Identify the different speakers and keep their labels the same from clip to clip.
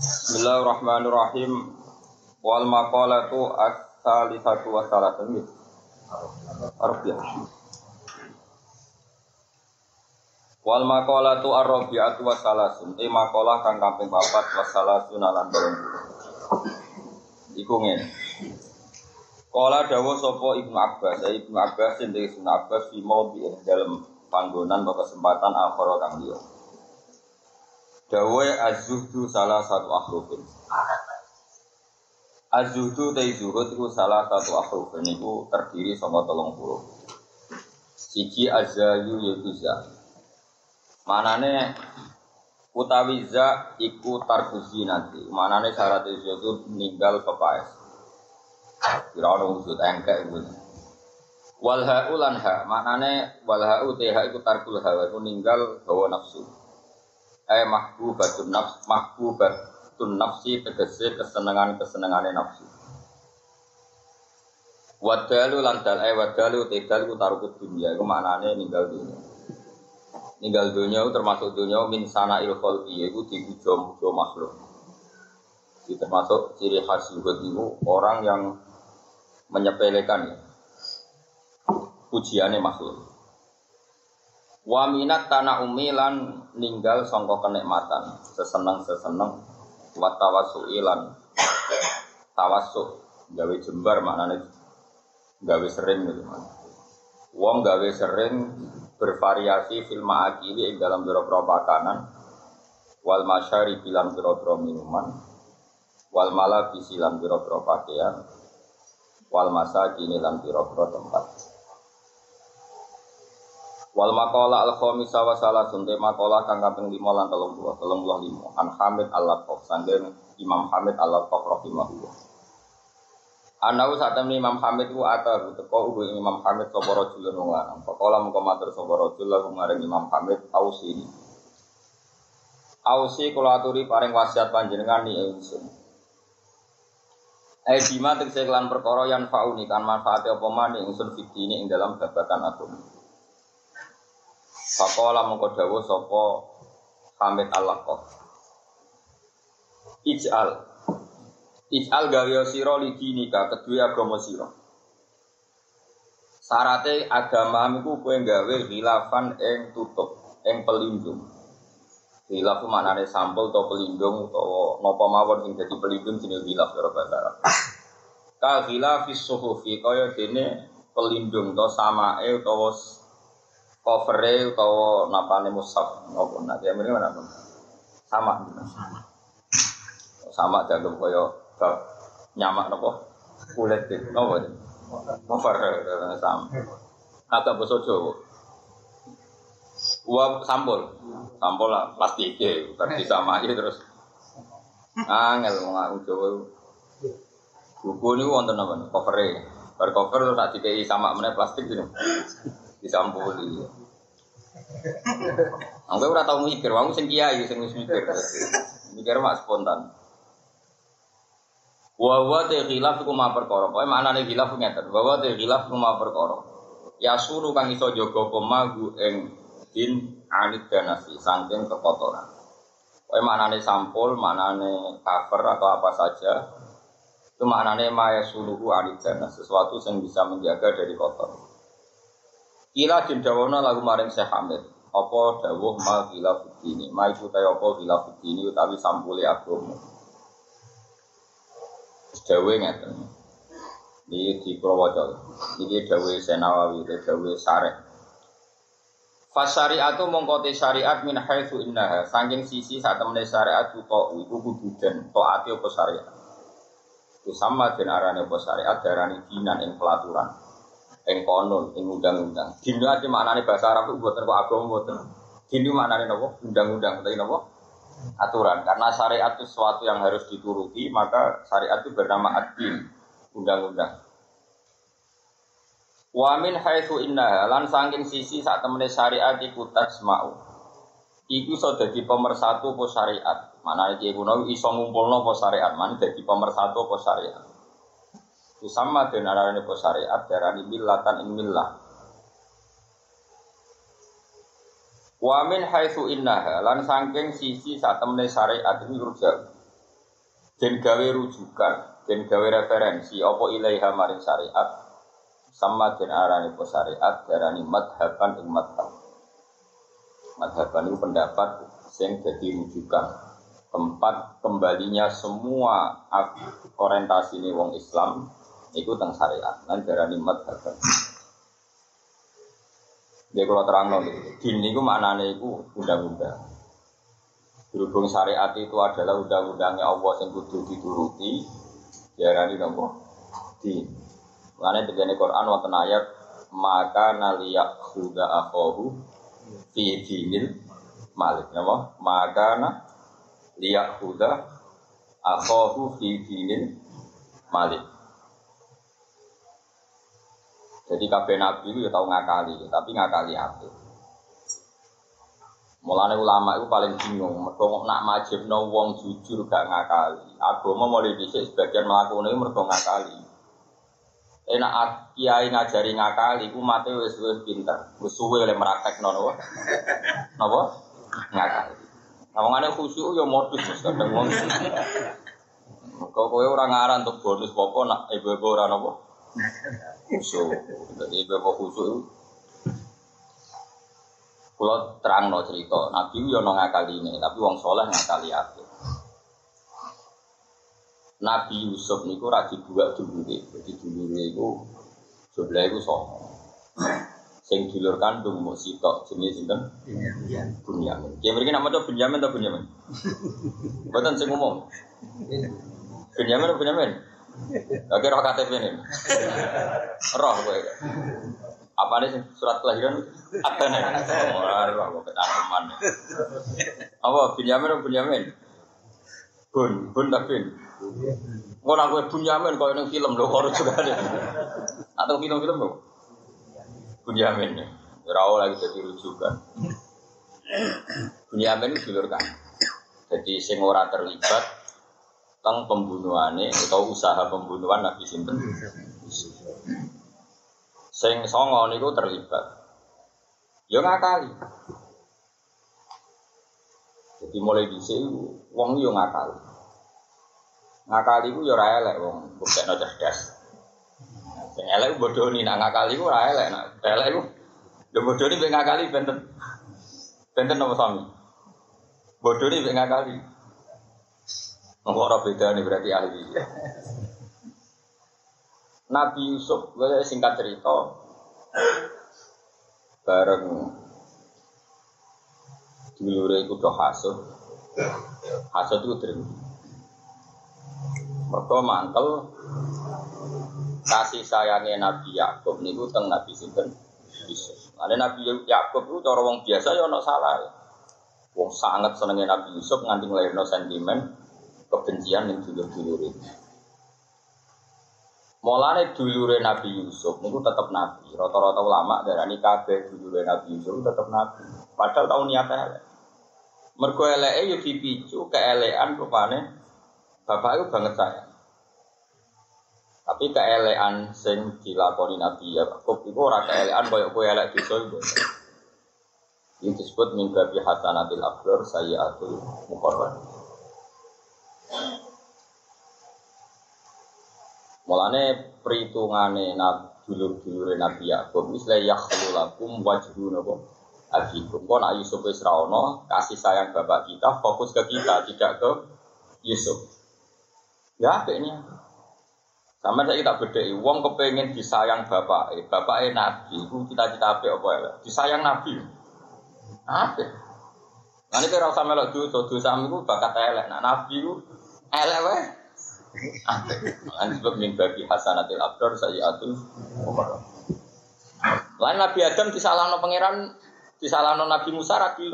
Speaker 1: Bismillahirrahmanirrahim. Wal maqalatu as-salisatu wa salatun. Arabiyah. Wal maqalatu ar-rabi'atu wa salasun. E maqalah kang kaping papat wa salasun lan 20. Iku ngene. Kala dawuh sapa Ibnu Abbas, ya Ibnu Abbas sing Ibnu Abbas fi maudhi dalam panggonan atau kesempatan akhara kang liya. Dawe az-zuhdu salah satu akhrufin. Az-zuhdu zuhud itu salah satu akhrufin itu terdiri saka telung huruf. Siji azzayu yaitu za. Manane utawi za iku tarkuzi nanti. Manane syarat itu ninggal pepaes. Kira ono wujud engkek iku. Wal ha'u lan ha, maknane wal ha'u te ha iku tarkul hawa iku ninggal hawa nafsu. Eh mahbubatun nafs mahbubatun nafsi tegese kesenengan-kesenengane nafsu. Wadalu lan dal eh wadalu te dal iku tarukut dunia iku maknane ninggal dunia. Ninggal dunia termasuk dunia min sana il khalqi iku diujo-ujo makhluk. Itu termasuk ciri khas juga itu orang yang menyepelekan ya. pujiannya makhluk. Wa minat tanah umilan ninggal songko kenikmatan, seseneng seseneng, wa tawasuilan tawasuk gawe jembar maknanya gawe sering gitu man. Wong gawe sering bervariasi film akili ing dalam biro-biro makanan wal masyari bilang biro-biro minuman wal malah bisilan biro-biro pakaian wal masa kini lan piro-piro tempat. Wal makola al khomisa wa salah sunte makola kang kaping lima lan telung puluh telung puluh lima an Hamid al Laqaf sanggen Imam Hamid al Laqaf rahimahullah. Anau saat temen Imam Hamid ku ata teko ugu Imam Hamid sapa rajul wong lanang. Pakola mengko matur sapa Imam Hamid ausini. Ausi kula aturi paring wasiat panjenengan ni ingsun. Eh bima tegese kelan perkara yang fauni kan manfaat apa maning ingsun ini ing dalam babagan agama. Faqala mongko dawuh sapa Hamid Allah-Qaf. Ij'al Ij'al gawe sira lidinika kedua agama sira. Sarate agama iku kowe gawe khilafan ing tutup, ing pelindung. Hilaf itu maknanya sampel atau pelindung atau nopo mawon sing jadi pelindung jenis hilaf cara bahasa Arab. Ka hilafis suhufi kaya dene pelindung to samae utawa covere utawa napane mushaf nopo nak ya mrene mana sama. Sama. Sama kaya bab nyamak nopo? Kulit itu nopo cover sama. Agak basa Jawa. Gua sampul, sampul lah plastik ya, tadi sama aja terus. Angel mau ngaku Jawa. Buku ini wonten apa? Nih? Covernya, bar cover terus tak dikai sama mana plastik ini, disampuli. Aku ora tau mikir, wong sing kiai sing wis mikir. Mikir mak spontan. Wa wa te khilaf iku ma perkara. Pokoke maknane khilaf ngeten. Wa wa te khilaf iku ma perkara. Ya suruh kang iso jaga komagu ing din anit danasi saking kekotoran. Kau maknane sampul, maknane cover atau apa saja itu maknane maya suluhu anit danas sesuatu yang bisa menjaga dari kotor. Kila din dawana lagu maring Syekh Hamid. Apa dawuh ma gila fitini, ma iku kaya apa gila fitini utawi sampule agama. Dawe ngeten. Ini di Purwojo. Ini dawe Senawawi, dawe Sareh. Fasyariatu mongkote syariat min haitsu innaha saking sisi saat temene syariat tuto iku kudu den taati apa syariat. Itu sama den arane apa syariat darani dinan ing pelaturan. Ing konon ing undang-undang. Dina iki maknane bahasa Arab itu mboten kok agama mboten. Dina maknane napa? Undang-undang utawi napa? Aturan. Karena syariat itu sesuatu yang harus dituruti, maka syariat itu bernama ad-din, undang-undang. Wa min haitsu lan saking sisi sak temene syariat iku tasma'u. Iku iso dadi pemersatu apa syariat. Mana iki kuno iso ngumpulno apa syariat, man dadi pemersatu apa syariat. Itu sama dengan arane apa syariat darani millatan ing millah. Wa min haitsu innaha lan saking sisi sak temene syariat iku rujak. Den gawe rujukan, den gawe referensi apa ilaiha maring syariat sama den arani po syariat darani madhaban ing madhab. Madhaban itu pendapat yang jadi rujukan tempat kembalinya semua orientasi ini wong Islam itu tentang syariat dan darani madhaban. Dia kalau terang nol, din itu maknanya itu undang-undang. Berhubung syariat itu adalah undang-undangnya Allah yang kudu dituruti, diarani nopo di. Mengenai tegane Quran wonten ayat maka naliyak huda akhohu fi dinil malik napa maka na liyak huda akhohu fi dinil malik jadi kabeh nabi itu ya tahu ngakali tapi ngakali apa Mulane ulama itu paling bingung, mereka nak majib no wong jujur gak ngakali. Agama mulai dhisik sebagian itu mereka ngakali. Enak kiai ngajari ngakali, ku mati wis wis pinter, wis suwe oleh meraktek nono. Napa? Ngakali. Ngomongane khusyuk ya modus kadang wong. Kau kowe ora ngaran untuk bonus popo nak ibu-ibu ora napa? Khusyuk. Jadi ibu-ibu khusyuk kalau terang no cerita, Nabi yo no ngakali ini, tapi wong soleh ngakali apa? Nabi Yusuf niku radi dua dulu deh, jadi dulu itu sebelah itu somo. Sing dulur kandung mau sitok jenis itu Bunyamin. Ya mereka nama tuh Bunyamin atau Bunyamin? Bukan sing umum. Bunyamin atau Bunyamin? Oke roh KTP ini. Roh gue. Apa nih surat kelahiran? Apa nih? Oh, aku ketangkeman. Apa? Bunyamin atau Bunyamin? Bun, bun tak bin. Nak gue Bunyamin kau yang film loh harus juga ada. Atau film-film loh. Bunyamin ya. Rawa lagi jadi rujukan. Bunyamin itu kan. Jadi sing ora terlibat tentang pembunuhannya atau usaha pembunuhan Nabi Sinten. Sing songo niku terlibat. Ya ngakali. Jadi mulai di sini wong yo ngakali. Ngakali ku yo ora elek wong, buktekno cerdas. Sing elek bodoh nih, nak ngakali ku ora elek, nak elek ku yo bodoh nih ngakali benten. Benten nomor suami. Bodoh nih ngakali. Nopo ora beda nih berarti ahli. Nabi Yusuf, gue singkat cerita, bareng dulure iku do hasud. Hasud itu terima. Mereka mantel kasih sayangnya Nabi Yakub niku teng Nabi sinten Yusuf. Ada Nabi Yakub itu cara wong biasa ya ono salah. Wong sangat senengnya Nabi Yusuf nganti nglairno sentimen kebencian yang dulur-dulur itu. Mulane dulure Nabi Yusuf niku tetap nabi. Rata-rata ulama darani kabeh dulure Nabi Yusuf tetap nabi. Padahal tahun niate elek. Mergo eleke yo dipicu keelekan rupane bapak itu banget saya. Tapi keelekan sing dilakoni Nabi Yakub iku ora keelekan koyo kowe elek dosa iku. Ini disebut min babi hasanatil abrar sayyatul muqarrab. Mulane perhitungane nabi dulur-dulure Nabi Yakub wis la yakhlulakum wajhu napa abikum. Kok nak Yusuf wis ra ono, kasih sayang bapak kita fokus ke kita tidak ke Yusuf. Ya akhirnya sama saya kita beda, wong kepengen disayang bapak, eh, bapak eh nabi, itu kita apa apa ya? Disayang nabi, apa? Nanti kira usah melok dosa, dosa itu bakat elek, nah nabi itu elek weh. An sebab hasanatil abdor sayyatul umar. Lain Nabi Adam disalahno pangeran, disalahno Nabi Musa lagi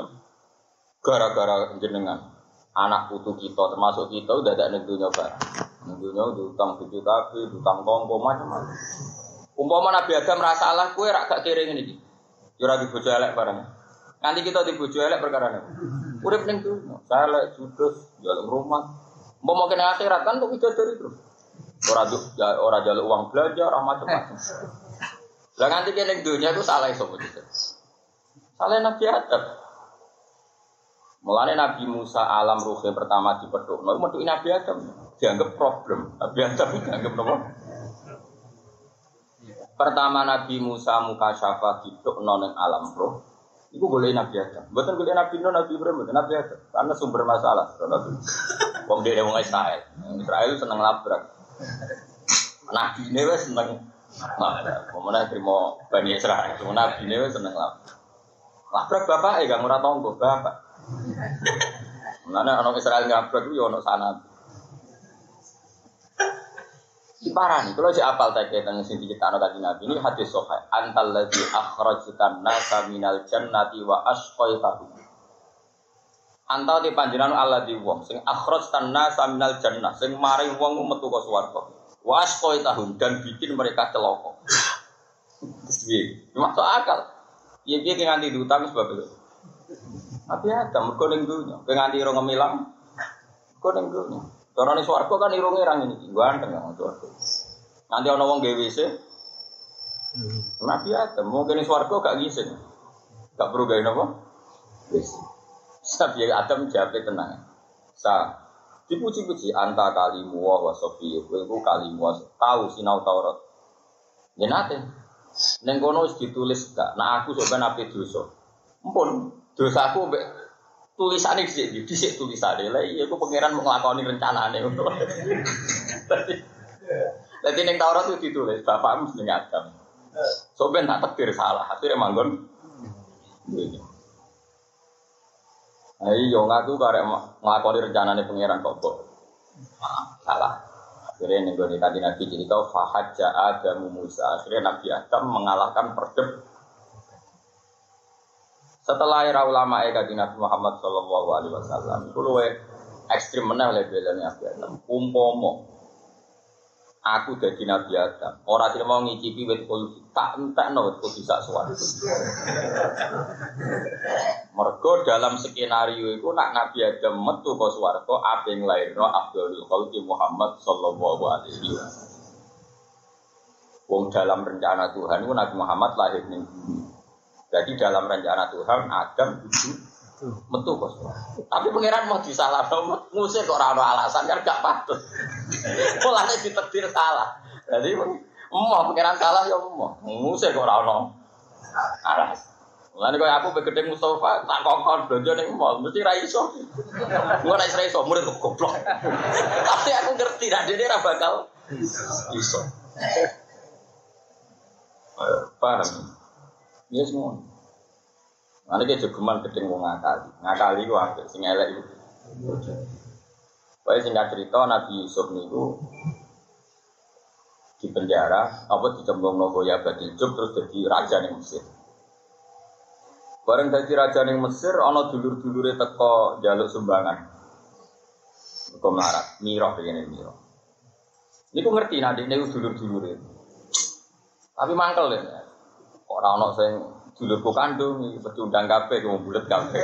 Speaker 1: Gara-gara jenengan anak putu kita termasuk kita udah ada negdunya barang. Negdunya utang tujuh kaki, utang kongko macam-macam. Umpama Nabi Adam salah, kue rak gak kering ini. Jurah di bojo elek barang. Nanti kita di bojo elek perkara ini. Urip ning saya elek judes, jalan rumah, Mau mau kena akhirat kan untuk dari terus. Orang ya, orang jalur uang belanja, orang macam-macam. Lah nanti kena dunia itu salah itu begitu. Salah Nabi Adam. Mulane Nabi Musa alam ruhe pertama di peduk, mau metu Nabi Adam. dianggap problem. Nabi Adam dianggap apa? Pertama Nabi Musa muka syafa hidup noneng alam roh. Iku boleh Nabi Adam. Bukan boleh Nabi Nuh, Nabi Ibrahim, Nabi Adam. Karena sumber masalah. Wong dia wong Israel. Israel seneng labrak. Nabi ini wes seneng labrak. Pemenang terima Bani Israel. Nabi ini wes seneng labrak. Labrak bapak, eh gak murah tonggo bapak. Mana orang Israel ngabrak itu ya ono sana. Parah nih, kalau si apal tak tentang sing diciptakan kaji Nabi ini hadis sohail. Antal lagi akhrajkan nasa minal jannati wa asqaitahu. Antal di panjenengan Allah di wong sing akhrajkan nasa minal jannah sing mari wong metu ke swarga. Wa asqaitahu dan bikin mereka celaka. Piye? Masuk akal. Iya piye nganti diutang sebab itu. Tapi ada mergo ning dunya, nganti ora ngemilang. Mergo ning dunya. Carane swarga kan irunge ra ngene iki, ganteng ya swarga. Nanti ana wong gawe WC. Nabi Adam mungkin swarga gak ngising. Gak perlu gawe napa? WC. Nabi Adam jawab tenang. Sa dipuji-puji anta kalimu wa sofi iku kalimu tahu sinau Taurat. Ya nate. Ning kono wis ditulis gak, nah aku sok ben ape dosa. Ampun, dosaku mbek tulisane sik dhisik tulisane. Lah iya aku pangeran mau nglakoni rencanane. Dadi ning Taurat itu ditulis bapakmu jenenge Adam. So ben tak tektir salah, akhirnya manggon. Ayo ngaku karek nglakoni rencanane pangeran kok kok. Salah. Akhirnya nih gue tadi Nabi cerita Fahadja Adamu Musa Akhirnya Nabi Adam mengalahkan perdeb Setelah era ulama Eka di Nabi Muhammad Sallallahu Alaihi Wasallam Itu lu ekstrim mana oleh belanya Nabi Adam Umpomo Aku jadi Nabi Adam. Orang tidak mau ngicipi wet kulfi. Tak entah no wet kulfi sak Mergo dalam skenario itu nak Nabi Adam metu ke suwargo apa yang lain no Abdul Khalqi Muhammad Sallallahu Alaihi Wasallam. Wong dalam rencana Tuhan itu Nabi Muhammad lahir bumi. Jadi dalam rencana Tuhan Adam itu metu kok. Tapi pangeran mau disalah, musik kok ora alasan kan gak patut. Mulane ditetir salah. Jadi mau pangeran salah ya mau. Musik kok ora ono alasan. Mulane koyo aku begede Mustafa tak kokon belanja ning mall mesti ra iso. Gua ra iso murid goblok. Tapi aku ngerti nek dene ra bakal iso. Paham? Iya semua. Nanti dia jogeman gedeng wong ngakali, ngakali gua ambek sing elek itu. Pokoknya singkat cerita Nabi Yusuf niku di penjara, apa dicemplung nopo ya badil terus jadi raja ning Mesir. Bareng jadi raja ning Mesir, ana dulur-dulure teko jaluk sumbangan. Kok melarat, mirah begini mirah. Niku ngerti nanti niku dulur-dulure. Tapi mangkel ya. Orang ono sing dulurku kandung, pecundang kabeh, mau bulat kabeh.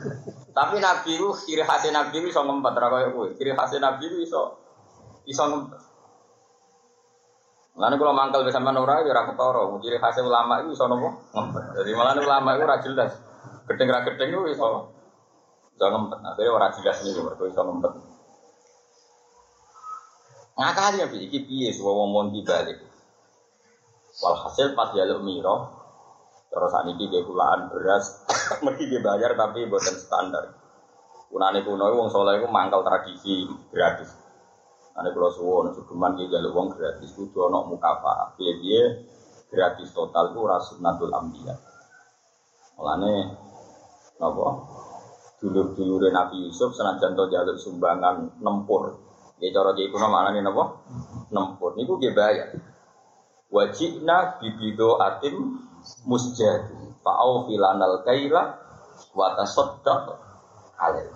Speaker 1: Tapi Nabi itu ciri khasnya Nabi itu bisa ngempet, ra koyo kowe. Ciri Nabi itu bisa bisa ngempet. Lalu kalau mangkal bisa menora, ya rakyat toro. Ciri khasnya ulama itu bisa nopo ngempet. Jadi malah ulama itu rajin jelas. Gedeng ra gedeng itu bisa bisa ngempet. Akhirnya orang jelas ini mereka bisa ngempet. Ngakali ya, iki piye suwa wong mon dibalik. Walhasil pas jaluk miro, Terus saat ini dia kulaan beras, mesti dia bayar tapi bukan standar. Kunane kuno wong soleh itu mangkal tradisi gratis. Ane kalau suwon cukuman dia jalur wong gratis, kudu ono mukafa. Dia dia gratis total itu rasunatul ambiyah. Mulane apa? Dulur-dulur Nabi Yusuf senajan to jalur sumbangan nempur. Ya cara dia kuno mana nih napa? Nempur. Niku dia bayar. Wajibna bibido atim musjadi fa'au filanal kaila wa tasaddaq alaih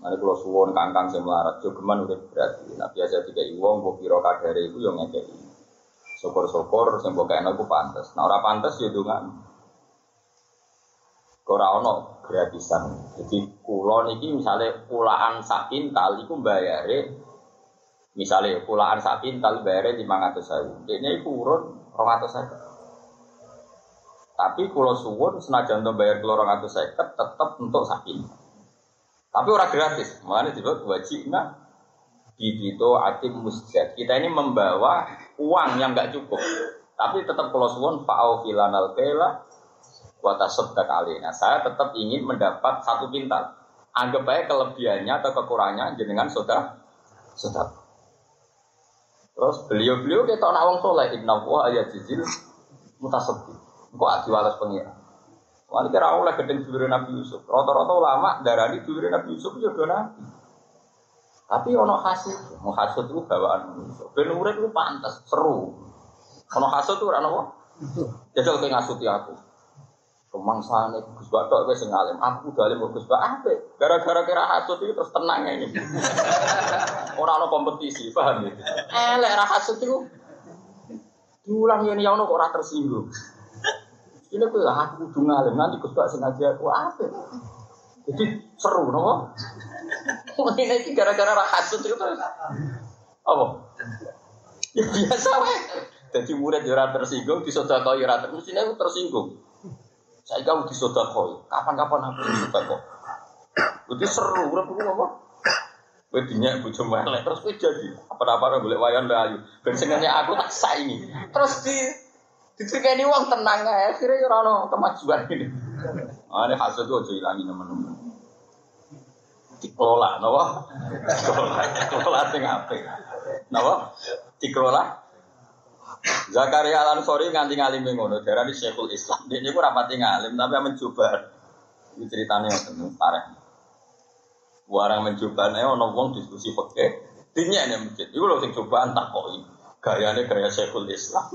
Speaker 1: Nanti kalau suwon kangkang sing melarat, jogeman udah berarti. Nah biasa tiga iwong, gue kira kadare itu yang ngekei. Sokor-sokor, sing gue kayak aku pantas. Nah orang pantas ya dengan Ora ono gratisan. Jadi kulon ini misalnya pulaan sakin tali ku bayare misalnya pulaan sakin tali bayare lima ratus ribu. Ini kurun ratus ribu. Tapi kalau suwun senajan untuk bayar kelorong atau seket tetap untuk sakin. Tapi orang gratis, makanya disebut wajibna Bibito atim musjad. Kita ini membawa uang yang nggak cukup. Tapi tetap kalau suwon fa'au filanal kela kali. Nah, saya tetap ingin mendapat satu pintal. Anggap baik kelebihannya atau kekurangannya jenengan sudah sudah. Terus beliau-beliau kita nak wong soleh wa ayat jizil mutasabdi. Kok diwales pengira. Wali kira oleh gedeng dulure Nabi Yusuf. Rata-rata ulama darani dulure Nabi Yusuf ya do nabi. Tapi ono hasil, mau hasil itu bawaan manusia. Ben urip itu pantas, seru. Ono hasil itu ora ono. Jajal kowe ngasuti aku. Kemangsane Gus Batok kowe sing alim, aku udah alim Gus Batok apik. Gara-gara kira hasud itu terus tenang ini. Ora ono kompetisi, paham ya? Elek ra hasud itu. Diulang ini ya ono kok ora tersinggung. Ini kowe aku kudu ngalim, nanti Batok sing ngaji aku apik. Jadi seru nopo? Ini sih gara-gara rahasut itu apa? Ya biasa weh. Jadi murid ya ora tersinggung, disodakoi ya ora tersinggung. Mestinya aku tersinggung. Saya kamu disodakoi. Kapan-kapan aku disodakoi. Itu seru, udah perlu apa? Kowe dinyak bojo melek terus kowe jadi apa-apa boleh wayan ayu. Ben aku tak saingi. Terus di ditrikeni wong tenang ae, akhirnya ya ora ono kemajuan ini. Ah, ini hasil itu aja ilangi teman-teman dikelola, nopo? Dikelola, dikelola sing apik. Napa? Dikelola. Zakaria Al Ansori nganti ngalim ngono, di Syekhul Islam. Dia niku rapati ngalim tapi mencoba. Ini ceritanya ngoten parah. Warang mencoba nih ono wong diskusi fikih. Dinya nih masjid. Iku lho sing cobaan kok gayane gaya Syekhul Islam.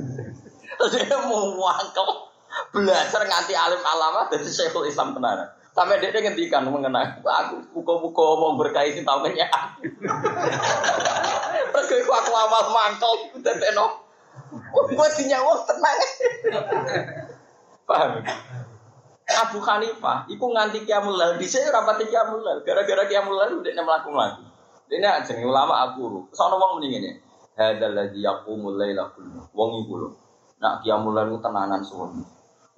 Speaker 1: Terus dia mau wangkel belajar nganti alim alama dari Syekhul Islam tenanan. Sampai dia ngendikan mengenai aku buka-buka mau berkait sih tahu nanya. Terus gue aku awal mangkel dan teno. Gue dinyawa tenang. Paham? Abu Hanifah, iku nganti kiamul di sini rapat kiamul lal, gara-gara kiamul lal udah nem laku lagi. Ini nih ulama aku, soalnya wong mendingin ya. Hadal lagi aku mulai laku, wong ibu lo. Nak kiamul lal tenanan semua.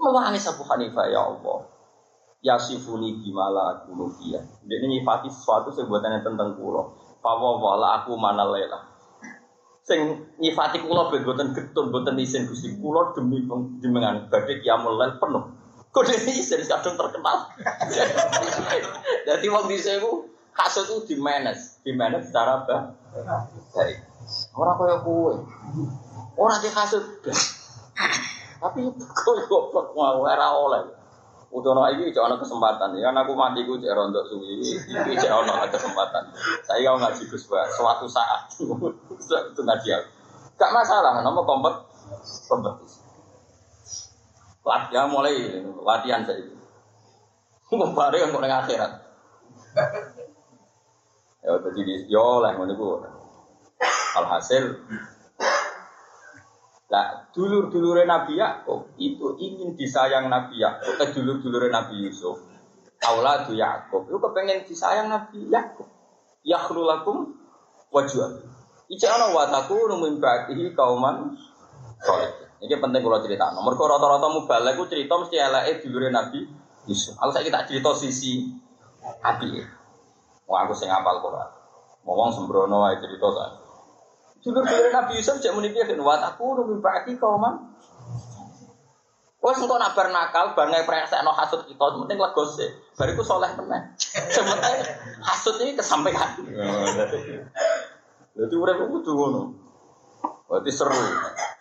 Speaker 1: Mewangis Abu Hanifah ya Allah yasifuni bimala dia. Jadi nyifati sesuatu sebuatannya tentang kulo. Fawa wala aku mana lela. Sing nyifati kulo begoten getun, boten isin gusti kulo demi penjenengan badhe kiamul lail penuh. Kode isin kadung terkenal. Jadi dhisik ku kasut itu di manage, di manage secara baik. Orang kaya kue, orang di kasut, tapi kok goblok mau ora oleh. Utono ini cek ono kesempatan ya, aku mati ku cek rontok suwi, ini cek ono kesempatan. Saya mau ngaji Gus suatu saat itu ngaji aku. Gak masalah, nomor kompet kompetisi. Latihan mulai latihan saya. Mau bareng yang mau akhirat. Ya jadi yo lah ngono ku. Alhasil Nah, dulur-dulur Nabi Yakub itu ingin disayang Nabi Yakub, ke dulur-dulur Nabi Yusuf. Auladu Yakub itu kepengen disayang Nabi Yakub. Yakhrulakum wajah. Ica ana wa takunu min ba'dihi kauman soleh. Ini penting kalau cerita. Nomor kau rata-rata mubalek itu cerita mesti elake dulure Nabi Yusuf. Kalau saya kita cerita sisi Abi. Wah aku sing apal Quran. Ngomong sembrono ae cerita saya. Dulur-dulur Nabi Yusuf cek muni piye aku nunggu baki kauman. Wes engko nak bar nakal, bar ngepresekno hasud kita, penting legos sih. Bariku soleh tenan. Sementara hasud ini kesampaian. Jadi urip kudu ngono. Berarti seru.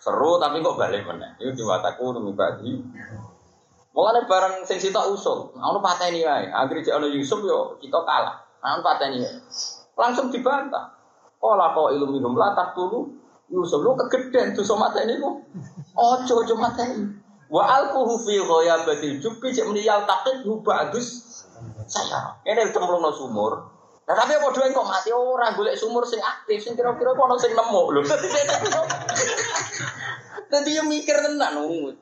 Speaker 1: Seru tapi kok balik meneh. Iku diwataku nunggu baki. Mulane barang sing sitok usul, ono pateni wae. Anggere cek ono Yusuf yo kita kalah. Ono pateni. Langsung dibantah. Kala kau ilmu minum latak dulu. Yusuf lu kegedean tuh sama ini lu. Ojo ojo mata ini. Wa alquhu fi ghayabatil jubbi cek taqid hu bagus saya. Ini cemplung no sumur. Nah tapi apa doang kok mati orang golek sumur sing aktif sing kira-kira kono sing nemu lho. Dadi yo mikir tenan nunggu.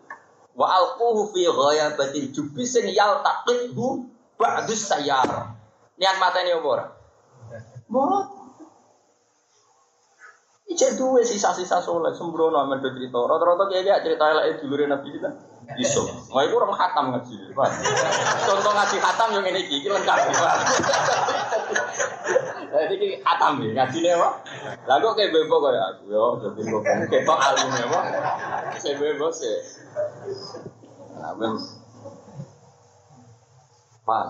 Speaker 1: Wa alquhu fi ghayabatil jubbi sing yal taqid hu bagus saya. Niat mata ini ora? Ijek duwe sisa-sisa soleh sembrono amen do cerita. Rata-rata kiai kiai cerita elek dulure Nabi kita. Iso. Wah iku orang khatam ngaji. Contoh ngaji khatam yang ini iki lengkap. Jadi ini atam ya, ngaji nih apa? Lalu kayak bebo kayak aku, yo, bebo kayak tok alim ya, apa? Saya bebo sih. Nah, ben, paham.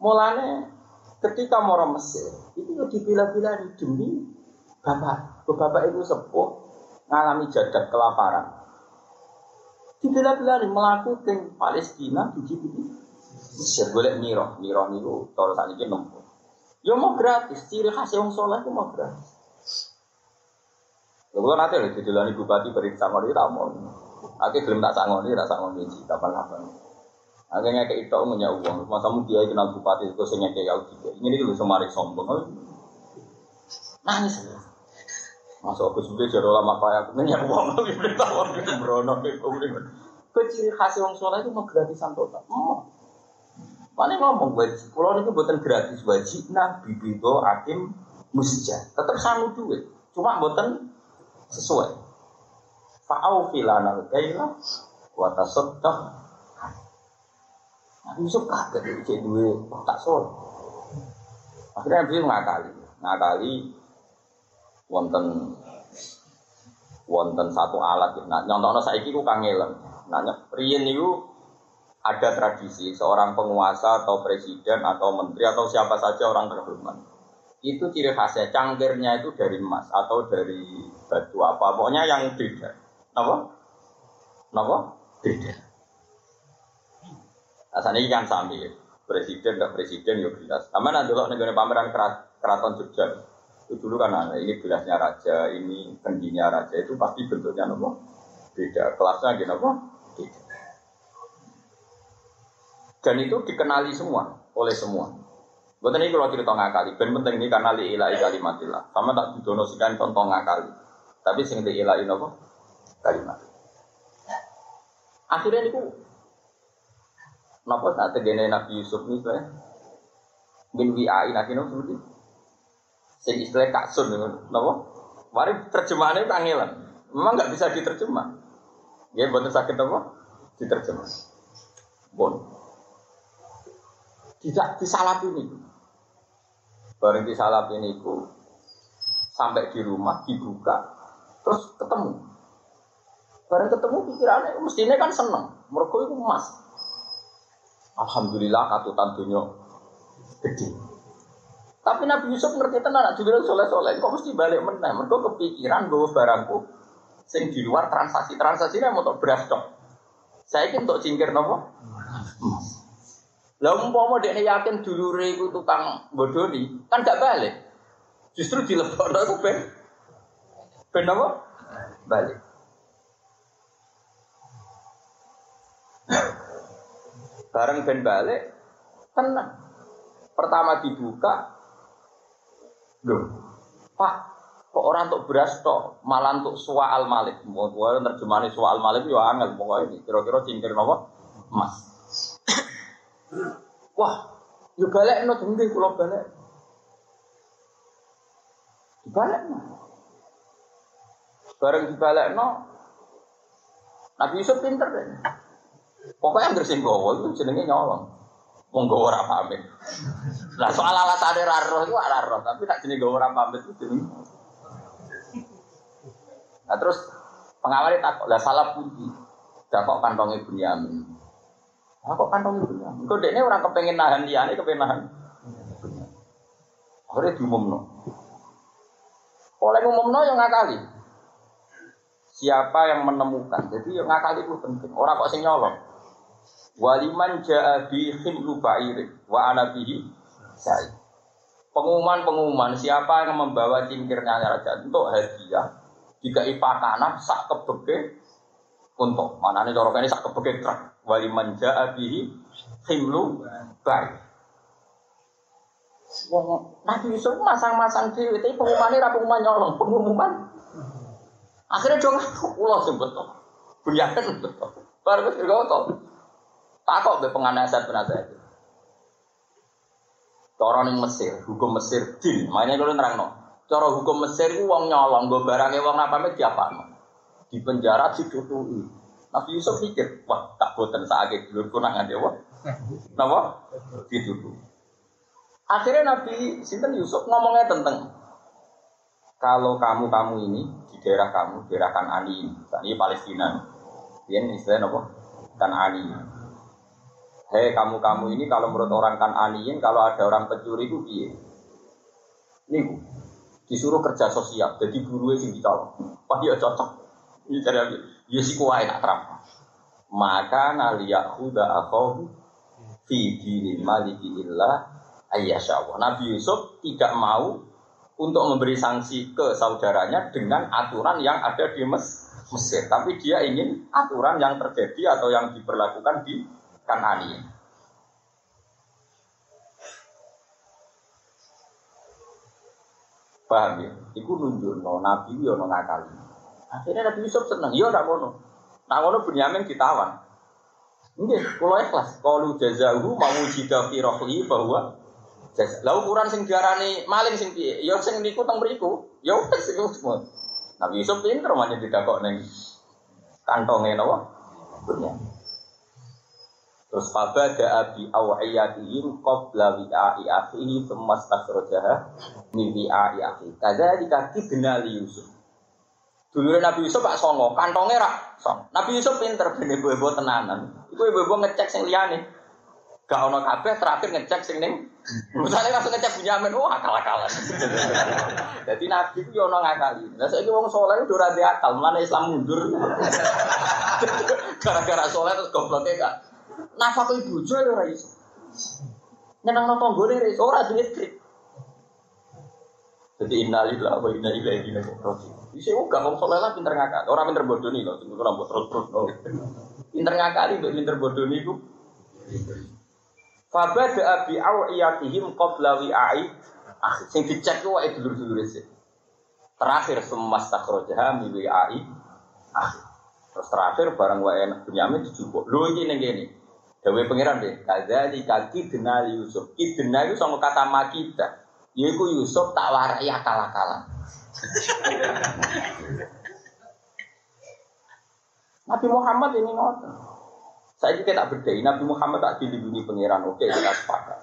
Speaker 1: Mulanya ketika mau Mesir, itu dibilang-bilang demi bapak, bapak itu sepuh ngalami jadat kelaparan. Dibilang-bilang melakukan Palestina di Mesir boleh miro, miro niku tadi ini nomor. Ya mau gratis, ciri khas yang soleh itu mau gratis. Lalu nanti lho didelani bupati beri sangoni tak mau. Aku belum tak sangoni, tak sangoni sih kapan-kapan. Akhirnya kayak itu punya uang, masa dia kenal bupati itu sehingga kayak aku juga. Ini dulu semari sombong, nangis. Masuk aku sebagai jaro lama kaya aku punya uang, lebih tahu gitu berono gitu. Kecil khas yang soleh itu mau gratisan total. Oh. Mana ngomong wajib, kalau ini buatan gratis wajib, nah bibito akim musja, tetap sanggup duit, cuma buatan sesuai. Fa'au filana kaila, wata sedah. Nah, Yusuf kaget, cek duit, tak sol. Akhirnya dia ngakali, ngakali wonten wonten satu alat. Nah, nyontohnya saya ku kangelan. Nanya, riyen itu ada tradisi seorang penguasa atau presiden atau menteri atau siapa saja orang terhormat. Itu ciri khasnya cangkirnya itu dari emas atau dari batu apa. Pokoknya yang beda. Apa apa beda. Asal ini kan sambil presiden dan presiden ya jelas. Sama nanti kalau negara pameran keraton Jogja itu dulu kan ada ini gelasnya raja, ini kendinya raja itu pasti bentuknya nopo beda, kelasnya gini nopo beda. Dan itu dikenali semua oleh semua. Buat ini kalau cerita ngakali, ben penting ini karena li ilahi kalimatillah. Sama tak didonosikan contoh ngakali. Tapi sing li ilahi apa? Kalimat. Akhirnya itu Napa saat tegene Nabi Yusuf ini sebenarnya bin nanti nopo seperti sing istilah kaksun napa? Mari terjemahannya kangelan. Memang nggak bisa diterjemah. Ya, buat sakit apa? Diterjemah. Bon tidak disalap ini. Bareng disalap ini ku sampai di rumah dibuka terus ketemu. Bareng ketemu pikirannya mestinya kan seneng. Mereka itu emas. Alhamdulillah katutan dunia gede. Tapi Nabi Yusuf ngerti tenan juga soleh-soleh. Kok mesti balik meneh? Mereka kepikiran gue barangku sing di luar transaksi transaksi mau beras dong. Saya ingin untuk cingkir nopo. Lah umpama dia yakin dulure iku tukang bodoni, kan gak balik. Justru dilebokno iku ben ben apa? Balik. Bareng ben balik, tenang. Pertama dibuka, loh, Pak, kok orang untuk beras toh, malah untuk soal malik. Mau terjemahan soal malik ya angel pokoknya ini. Kira-kira cingkir apa? Emas. Wah, yo balik no tunggu kalau balik. Dibalik no. Bareng dibalik no. Nabi Yusuf pinter deh. Pokoknya yang gowo itu jenenge nyolong. Wong gowo ora pamit. Lah soal alasane ra roh itu ora roh, tapi tak jenenge ora pamit itu jenenge. Nah terus pengawali takut, lah salah pundi. Dakok kantongnya Bunyamin. Nah, kok kantong itu ya? Kok dia orang kepengen nahan dia, ini kepengen nahan. Akhirnya diumumno. Oleh umumno yang ngakali. Siapa yang menemukan? Jadi yang ngakali itu penting. Orang kok sing nyolong. Waliman ja'a bi khimlu ba'irik wa ana bihi. Pengumuman-pengumuman siapa yang membawa cingkirnya raja untuk hadiah jika ipakanan sak kebeke untuk mana nih ini sak kebeke truk wali manja abihi himlu baik. Wong Nabi Yusuf masang-masang dhewe tapi pengumuman ra pengumuman nyolong, pengumuman. Akhirnya dong ulah sing betul. Bunyakan betul. Baru wis Tak Takok be penganasat penasihat. Cara ning Mesir, hukum Mesir din, makanya kalau nerangno. Cara hukum Mesir ku wong nyolong, nggo barange wong apa diapakno. Di penjara ditutupi. Nabi Yusuf mikir, wah tak boten sakit dulu kunangan dewa. Napa? Dituduh. Akhirnya Nabi Sinten Yusuf ngomongnya tentang kalau kamu kamu ini di daerah kamu daerah Kanani ini, ini Palestina, ini istilahnya apa? Kanani. Hei kamu kamu ini kalau menurut orang Kananiin kalau ada orang pencuri itu dia, nih disuruh kerja sosial, jadi guru sing dicolong. Wah ya cocok. Ini cari lagi, ya si kuai tak terang. Maka naliyahuda akhohu fi dinil maliki illa ayyasyawa. Nabi Yusuf tidak mau untuk memberi sanksi ke saudaranya dengan aturan yang ada di Mesir. Tapi dia ingin aturan yang terjadi atau yang diberlakukan di Kanani. Paham ya? Iku nunjuk no, Nabi yo no ngakali. Akhirnya Nabi Yusuf seneng, yo tak ngono. Nak ngono Bunyamin ditawan. Nggih, kula ikhlas. Qalu jazahu mau fi bahwa lah ukuran sing diarani maling sing piye? Ya sing niku teng mriku. Ya wis iku semua. Nabi Yusuf pinter manja didakok ning kantonge napa? Dunia. Terus fabada abi awiyatihim qabla wi'a'i akhihi thumma stakhrajaha min wi'a'i akhihi. Kadzalika kidna li Yusuf. Dulu Nabi Yusuf pak songo, kantongnya rak song. Nabi Yusuf pinter ben ibu-ibu tenanan. Iku ibu-ibu ngecek sing liyane. Gak ono kabeh terakhir ngecek sing ning Misalnya langsung ngecek Bunyamin, wah akal-akalan. Jadi Nabi itu yono ngakali. Nah saya wong soleh itu udah akal, mana Islam mundur. Gara-gara soleh terus gobloknya kak. Nafkah ibu ya ora iso. Nyenang nonton gue nih, ora duit krik. Jadi innalillahi wa inna ilaihi raji'un. Bisa juga wong soleh lah pinter ngakal. Orang pinter bodoh nih loh, tunggu rambut terus terus. Pinter ngakali, pinter bodoh nih itu. Fabada bi awiyatihim qabla wi'ai akhir. Sing dicek ku wae dulur-dulur sih. Terakhir semua stakhrojaha mi wi'ai akhir. Terus terakhir barang wae Bunyamin dijupuk. Lho iki ning kene. Dewe pangeran deh. Kadzali kaki denali Yusuf. Ki denali sama kata makita. Yaiku Yusuf tak warai akal-akalan. Nabi Muhammad ini ngotot. Saya juga tak beda. Nabi Muhammad tak dilindungi pangeran. Oke, kita sepakat.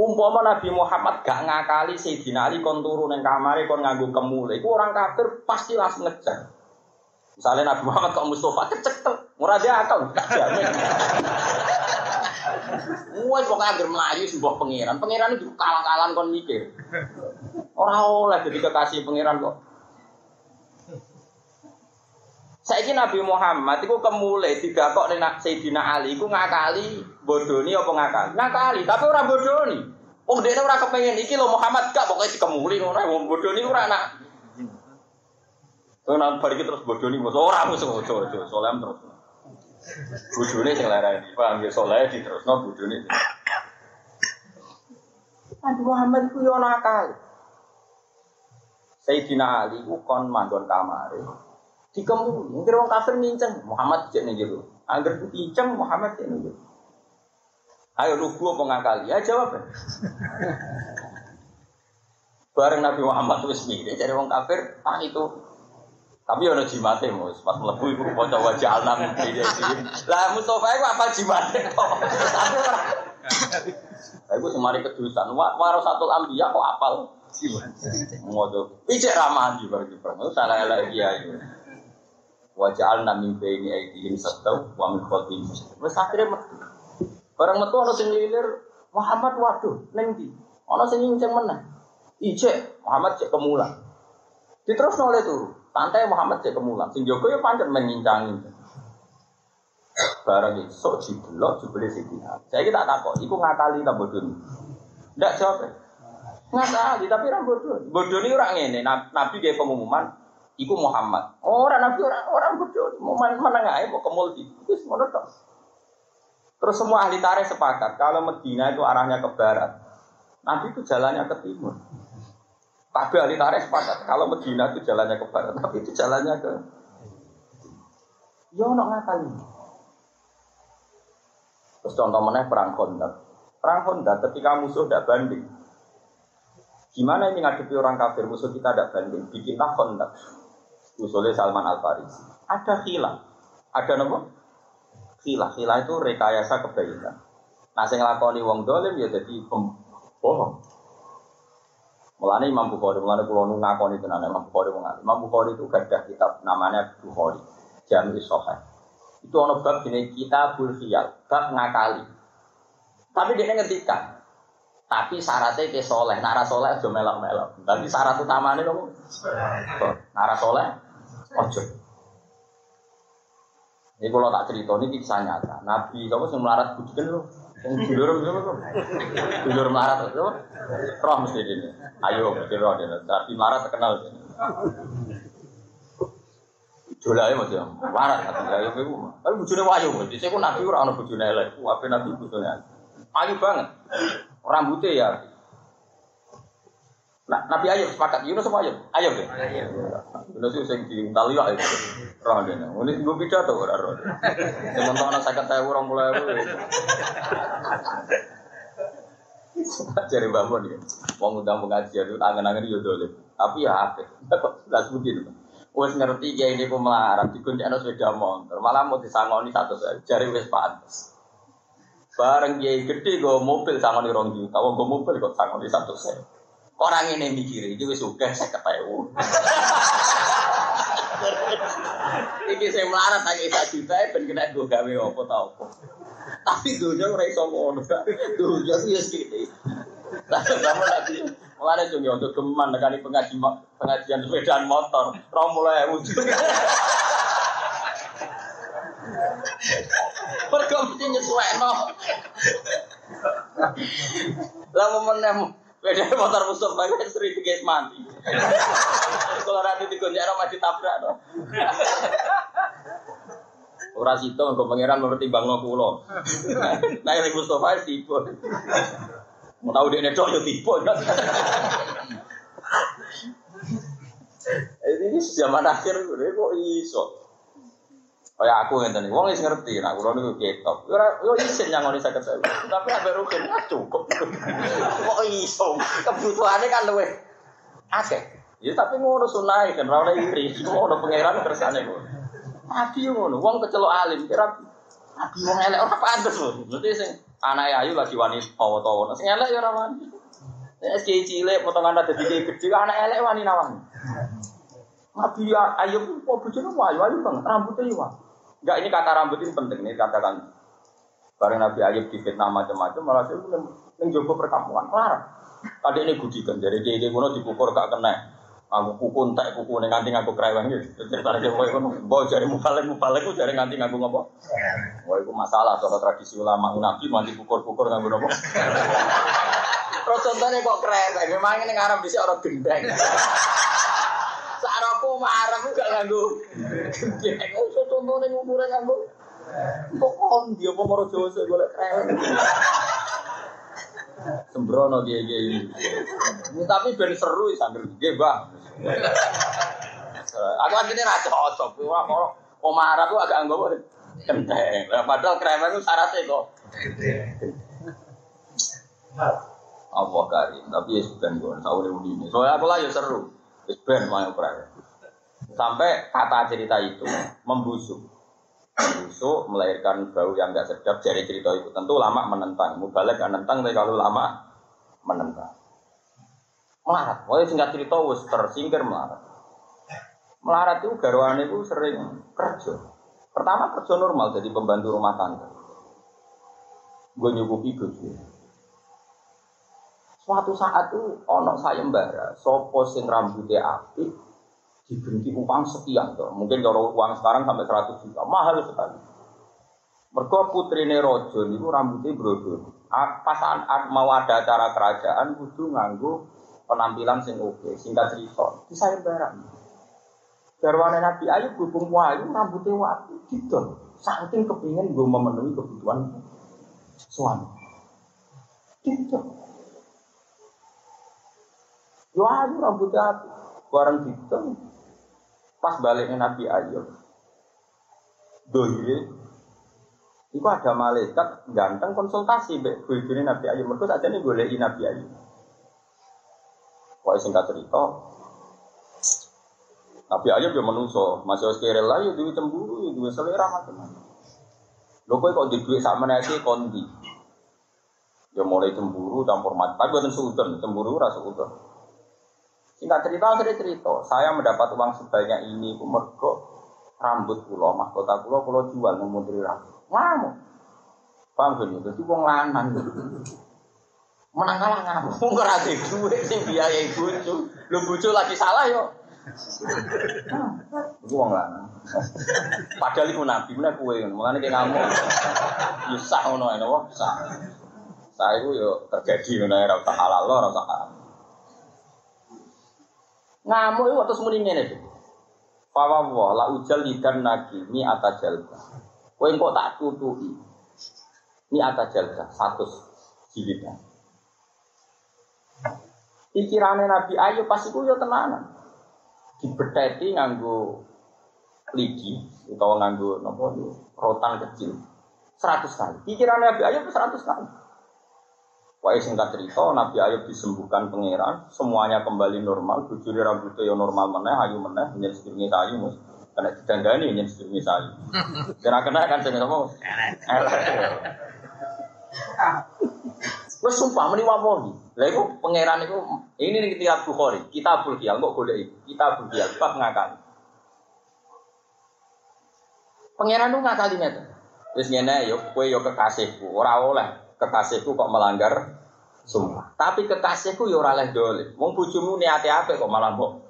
Speaker 1: Umpama Nabi Muhammad gak ngakali Sayyidina Ali kon turu ning kamare kon nganggo kemule. Iku orang kafir pasti langsung ngejar. Misalnya Nabi Muhammad kok Mustafa kecek tuh, murah dia akal, gak jamin. Wes pokoke anggere mlayu sebuah pangeran. Pangeran itu kalah-kalan kon mikir. Ora oleh jadi kekasih pangeran kok. Saiki Nabi Muhammad iku kemule digakok ning Sayyidina Ali iku ngakali bodoni apa ngakali? Ngakali, tapi ora bodoni. Wong oh, dene ora kepengen iki lho Muhammad gak pokoke dikemuli ngono wong bodoni ora nak. Nang bar terus bodoni ora ojo ojo solem terus. Bodone sing larani, paham ya soleh diterusno bodoni. Nabi Muhammad ku yo nakal. Sayyidina Ali ku kon manggon kamare dikemuli. Mungkin orang kafir ninceng Muhammad cek nih gitu. Agar ninceng Muhammad cek nih gitu. Ayo lu gua pengakali, ya jawab. Bareng Nabi Muhammad terus mikir, jadi orang kafir, ah itu tapi ono jimate mus, pas mlebu iku kanca wajah alam iki. Lah Mustofa iku apa jimate kok. Tapi ora. Lah iku semari kedusan, warasatul anbiya kok apal. Ngodo. Ijek ramah di bagi perang. Salah lagi ya. Wajah al min baini aidihim satau wa min khalfihim Wes akhire metu. Barang metu ana sing lilir Muhammad waduh ning ndi? Ana sing nginceng meneh. Ijek Muhammad cek kemulan. Diterus oleh turu. Santai Muhammad cek kemulan. Sing jaga ya pancen mengincangi. Barang itu sok jiblok jebule Sidina. Saya kita takut, iku ngakali ta bodoh. Ndak jawab. Ngakali tapi ra bodoh. Bodoh ini orang ini, Nabi kayak pengumuman, Iku Muhammad. Orang Nabi orang orang bodoh. Mau mana nggak mau ke multi. Itu semua. Terus semua ahli tarikh sepakat kalau Medina itu arahnya ke barat. Nabi itu jalannya ke timur. Tapi ahli tarikh sepakat kalau Medina itu jalannya ke barat. Tapi itu jalannya ke Ya ono ngakali. Terus contoh mana perang Honda. Perang Honda ketika musuh tidak banding. Gimana ini ngadepi orang kafir musuh kita tidak banding? Bikinlah Honda usulnya Salman Al Farisi. Ada khilaf. Ada apa? Khilaf. Khilaf itu rekayasa kebaikan. Nah, saya ngelakoni wong dolim ya jadi bohong. Mulane Imam Bukhari, mulane kula nu ngakoni tenan Imam Bukhari alim. Imam Bukhari itu gada kitab namanya Bukhari, Jami Sahih. Itu ono bab jenenge Kitabul Khiyal, bab ngakali. Tapi dia ngendikan, tapi syaratnya ke soleh, nara soleh aja melok-melok. Tapi syarat utamanya nopo? Nara soleh, ojo. Ini kalau tak cerita ini kisah nyata. Nabi kamu sing melarat bujukan lu. Dulur itu lu. Dulur melarat itu. Roh mesti ini. Ayo mesti roh ini. Nabi melarat terkenal. Jola mas ya. Melarat tapi ayo itu. Tapi bujune wayu. Di sini nabi. Apa nabi bujune? Ayu banget. Rambutnya ya. Nah, Nabi Ayub sepakat Yunus sama Ayub? Ayub deh. Yunus itu sing diuntali wae. Roh dene. Ini gue pidato ora roh. Sing nonton ana 50.000 orang mulai. Cari bangun ya. Wong undang pengajian itu angen-angen yo dole. Tapi ya. Kok sudah sebutin. Wes ngerti ya ini pemelarat dikuncakno sepeda motor. Malah mau disangoni satu saja. Jari wis pantes. Bareng kiai gede gue mobil sangoni rong juta. Wong gue mobil kok sangoni satu sen. Orang ini mikir ini wis oke saya ketahui. Iki saya melarat tak isa juta ben kena gue gawe apa tau apa. Tapi dunia ora iso ngono. Dunia ku ya sekiti. Lah kamu lagi mulane cung yo untuk geman nekani pengaji pengajian sepedaan motor. Ora mulai wujud. Pergo mesti nyesuekno. Lah momennya Beda motor musuh banget sering guys mati. Kalau nanti digonjak masih tabrak dong. Ora situ engko pangeran mempertimbangno kula. Nah, yang Mustafa tipu. Mau tahu dia nedok yo tipu. Ini zaman akhir kok iso. Kayak aku ngenten wong wis ngerti, nah kula niku ketok. Ora yo isin nyangoni 50.000. Tapi ambek rugen cukup. Kok iso? Kebutuhane kan luwe akeh. Ya tapi ngono sunai kan ora iri. Ngono pangeran kersane kok. Nabi ngono, wong kecelok alim kira Nabi wong elek ora pantes lho. Berarti sing anake ayu lagi wani tawa-tawa. Sing elek ya ora wani. Nek cilik potongan ada dadi gede anak elek wani nawang. Nabi ayu kok bojone ayu ayu banget rambutnya yo Enggak ini kata rambut ini penting nih katakan. Bareng Nabi Ayub difitnah macam-macam malah saya neng jogo perkampungan larang. Tadi ini gudikan jadi dia dipukul gak kena. Aku kuku entek kuku neng nganti ngaku gitu. Cerita aja mau ikut bawa jari mubalik mubalik aku jari nganti ngaku ngopo. Wah itu masalah soal tradisi ulama Nabi mati pukul-pukul ngaku ngopo. Terus contohnya kok kereweng, memang ini ngarep bisa orang gendeng. Sarapu marah gak nganggo. Gendeng iso contone ngukure nganggo. Kok on dia apa moro Jawa sik golek kreweng. Sembrono dia dia ini. Tapi ben seru sambil nggih, Bang. Aku asline ra cocok. Wah, kok Omar aku agak anggo gendeng. Padahal kreweng itu syaratnya kok. Allah karim, tapi ya sudah gue, tahu ini. Soalnya aku lah ya seru. Ben mau Sampai kata cerita itu membusuk. Membusuk melahirkan bau yang enggak sedap dari cerita itu. Tentu lama menentang. Mubalek menentang tapi kalau lama menentang. Melarat. Pokoknya singkat cerita wis tersingkir melarat. Melarat itu garwan itu sering kerja. Pertama kerja normal jadi pembantu rumah tangga. Gue nyukupi gue Suatu saat tuh ono sayembara, sopo sing rambutnya api diberi uang sekian tuh. Mungkin kalau uang sekarang sampai 100 juta, mahal sekali. Mergo putrine rojo niku rambutnya brodol. Pas mau ada acara kerajaan kudu nganggo penampilan sing oke. Singkat cerita, di sayembara. Garwane Nabi Ayub hubung wayu rambutnya wapi gitu. Saking kepingin gue memenuhi kebutuhan suami. Gitu. Yo ayu rambutnya api. Barang gitu. Pas baliknya Nabi Ayub. Dohire. Itu ada malaikat ganteng konsultasi be bojone Nabi Ayub. Mergo saja nih goleki Nabi Ayub. Pokoknya singkat cerita, Nabi Ayub ya menungso, masih harus kira lah ya duit cemburu, ya duit selera macam-macam. Lho kowe kok di duit sak menake kondi. Ya mulai cemburu campur mati. Tapi buatan sultan, cemburu rasa sultan. Singkat cerita, akhirnya cerita, saya mendapat uang sebanyak ini, mergo rambut pulau, mahkota pulau, pulau jual nang menteri rambut. Ngamuk. Paham gak? Jadi wong lanang. Menang kalah. Wong ora ada duit sing biayai bojo. Lu bojo lagi salah yo. Iku wong lanang. Padahal iku nabi, mana kue ngono. Mulane ki ngamuk. Ya sak ngono ae napa? Sak iku yo terjadi ngono ora usah halal ora usah. Ngamuk itu terus muni ngene iki. Fawa wa la ujal lidan nagi mi atajalba. Kowe kok tak tutuki. Mi atajalba 100 jilidan. Pikirane Nabi Ayub pas iku yo tenanan. Dibetheti nganggo lidi utawa nganggo napa rotan kecil. 100 kali. Pikirane Nabi Ayub 100 kali. Wah singkat cerita, Nabi Ayub disembuhkan pangeran, semuanya kembali normal, bujuri rambutnya ya normal meneh, ayu meneh, menjadi sedurunge sayu mus. Karena didandani menjadi sedurunge sayu. Kena kena kan sing apa? Wes sumpah meni wamohi. Lah iku pangeran iku ini ning kitab Bukhari, Kitabul Hiyal kok golek iki. Kitabul Hiyal bab ngakali. Pangeran itu ngakali ngeten. Wis ngene yo kowe yo kekasihku, ora oleh kekasihku kok melanggar sumpah. Tapi kekasihku ya ora oleh dolim. Wong bojomu niate apik kok malah mbok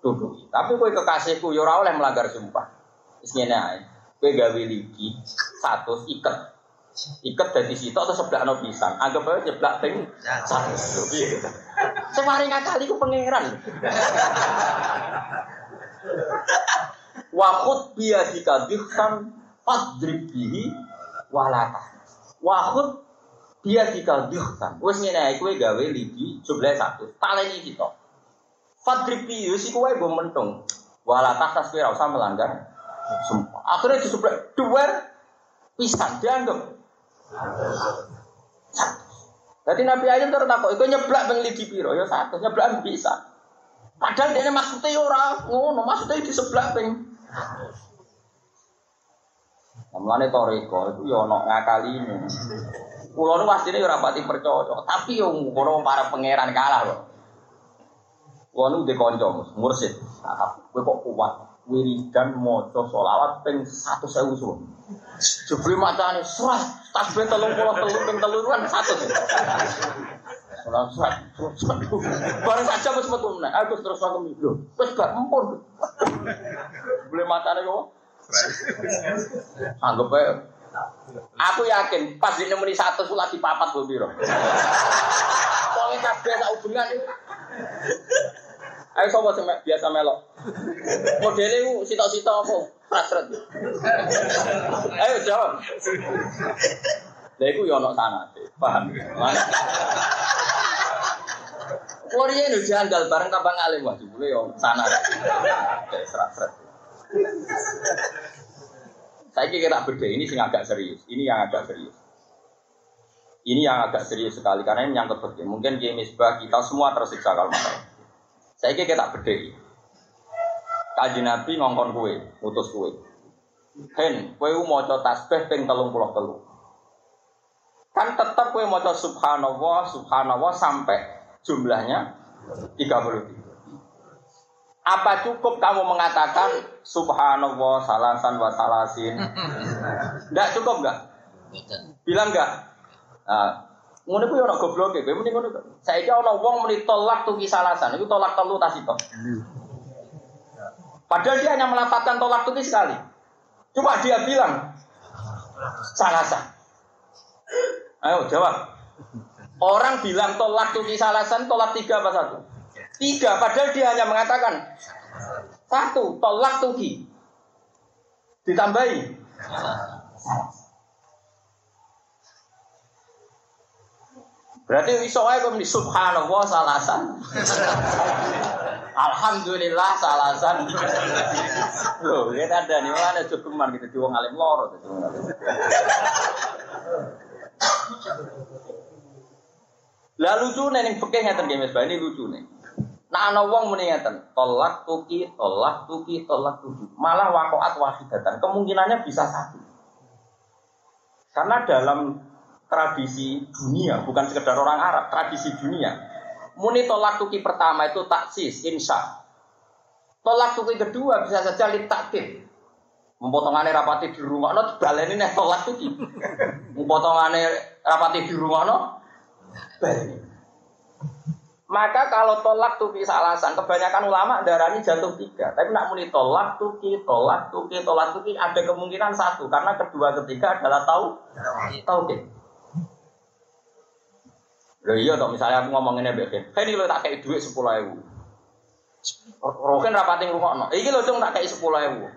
Speaker 1: duduk. Tapi kowe kekasihku ya ora oleh melanggar sumpah. Wis ngene ae. Kowe gawe ligi satu iket. Iket dadi sitok terus seblakno pisan. Anggap ae jeblak ping satu. Piye gitu. Sing mari ngakali ku pangeran. Wa khud biyadika dihsan fadrib bihi walata. Wa khud dia dikal dihtan. Wes ngene kowe gawe ligi jumlah satu. Taleni kita. Fadripi wis iku wae mbok mentung. Wala tas kowe ora usah melanggar sumpah. Akhirnya diseblek duwer pisan dianggap. Jadi Nabi Ayub terus takut, itu nyeblak bang ligi piro, ya satu, nyeblak bisa. Padahal dia maksudnya ya ora ngono, maksudnya di sebelah bang. Mulane toriko itu ya ono ngakali ini. Kulo nu pastine ora pati percaya, tapi yo ngono para pangeran kalah kok. Kulo nu kanca mursid. Kowe kok kuat wiridan maca selawat ping 1000 sun. Jebule macane surat tasbih 33 ping 3 kan 100. Salam surat. Barang saja wis metu meneh. Aku terus aku mikir. Wis gak empun. Jebule macane kok. Anggap aja Aku yakin pas nemeni satu sulat di papat gue biro. Pokoknya kabeh tak hubungan. Ayo sing biasa melok. Modelnya itu sita-sita apa? Pasret. Ayo jawab. Lah iku yo ono sana, paham? Korea ini janggal bareng kapan alim wah jebule yo sana. Kayak serat-serat. Saya kira beda ini sing agak serius. Ini yang agak serius. Ini yang agak serius sekali karena ini menyangkut beda. Mungkin di misbah kita semua tersiksa kalau masalah. Saya kira tak beda ini. Kaji Nabi ngongkon kue, mutus kue. Hen, kue mau tasbih ping telung puluh telu. Kan tetap kue mau subhanallah, subhanallah sampai jumlahnya 33. Apa cukup kamu mengatakan subhanallah salasan wa salasin? Enggak cukup enggak? Bilang enggak? Nah, ngono kuwi ora goblok e, kowe muni ngono. Saiki ana wong muni tolak tuh salasan, itu tolak telu tas itu. Padahal dia hanya melafatkan tolak tuh sekali. Coba dia bilang salasan. Ayo jawab. Orang bilang tolak tuh salasan, tolak tiga apa satu? Tiga, padahal dia hanya mengatakan satu, tolak tuhi. Ditambahi. Berarti iso ae kok subhanallah salasan. Alhamdulillah salasan. Loh, kita ada nih mana cukuman gitu di wong alim loro Lalu lucu nih fikih ngeten nggih ini lucu nih. Nah ana wong muni ngeten, tolak tuki, tolak tuki, tolak tuki. Malah wakoat wahidatan, kemungkinannya bisa satu. Karena dalam tradisi dunia, bukan sekedar orang Arab, tradisi dunia, Muni tolak tuki pertama itu taksis, insya. Tolak tuki kedua bisa saja litaktif. Mempotongannya rapati di rumah, no baleni nih tolak tuki. Mempotongannya rapati di rumah, no baleni. Maka kalau tolak tuki alasan, kebanyakan ulama darani jatuh tiga. Tapi nak muni tolak tuki, tolak tuki, tolak tuki ada kemungkinan satu karena kedua ketiga adalah tahu tahu Lho iya toh misalnya aku ngomongin BK. Kayak ini lo tak kayak duit sepuluh ribu. Roken rapating rumah no. Iki lo cuma tak kayak sepuluh ribu.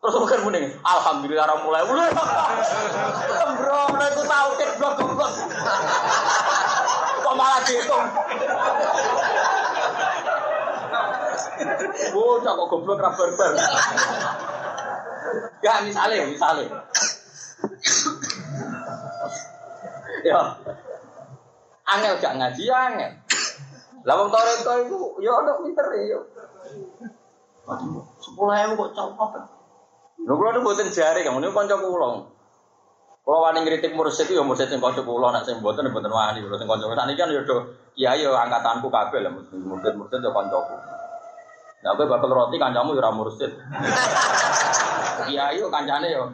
Speaker 1: Terus Roken mending, alhamdulillah orang mulai. Bro, aku tahu ket blok blok. Kok malah dihitung? Oh, kok goblok ra barbar. Gak misalnya, misalnya. ya, Angel gak ngaji ya angel. Lah wong toreko iku ya ono pinter ya. Sepuluh ewu kok copot. Lho kula nu mboten jare kamu niku kanca kula. Kula wani ngritik mursid ya mursid sing kanca kula nek sing mboten mboten wani kula sing kanca. Sak niki kan ya do kiai ya angkatanku kabeh lah mursid-mursid ya kancaku. Nah, kowe bakal roti kancamu ya ora mursid. Kiai yo kancane yo.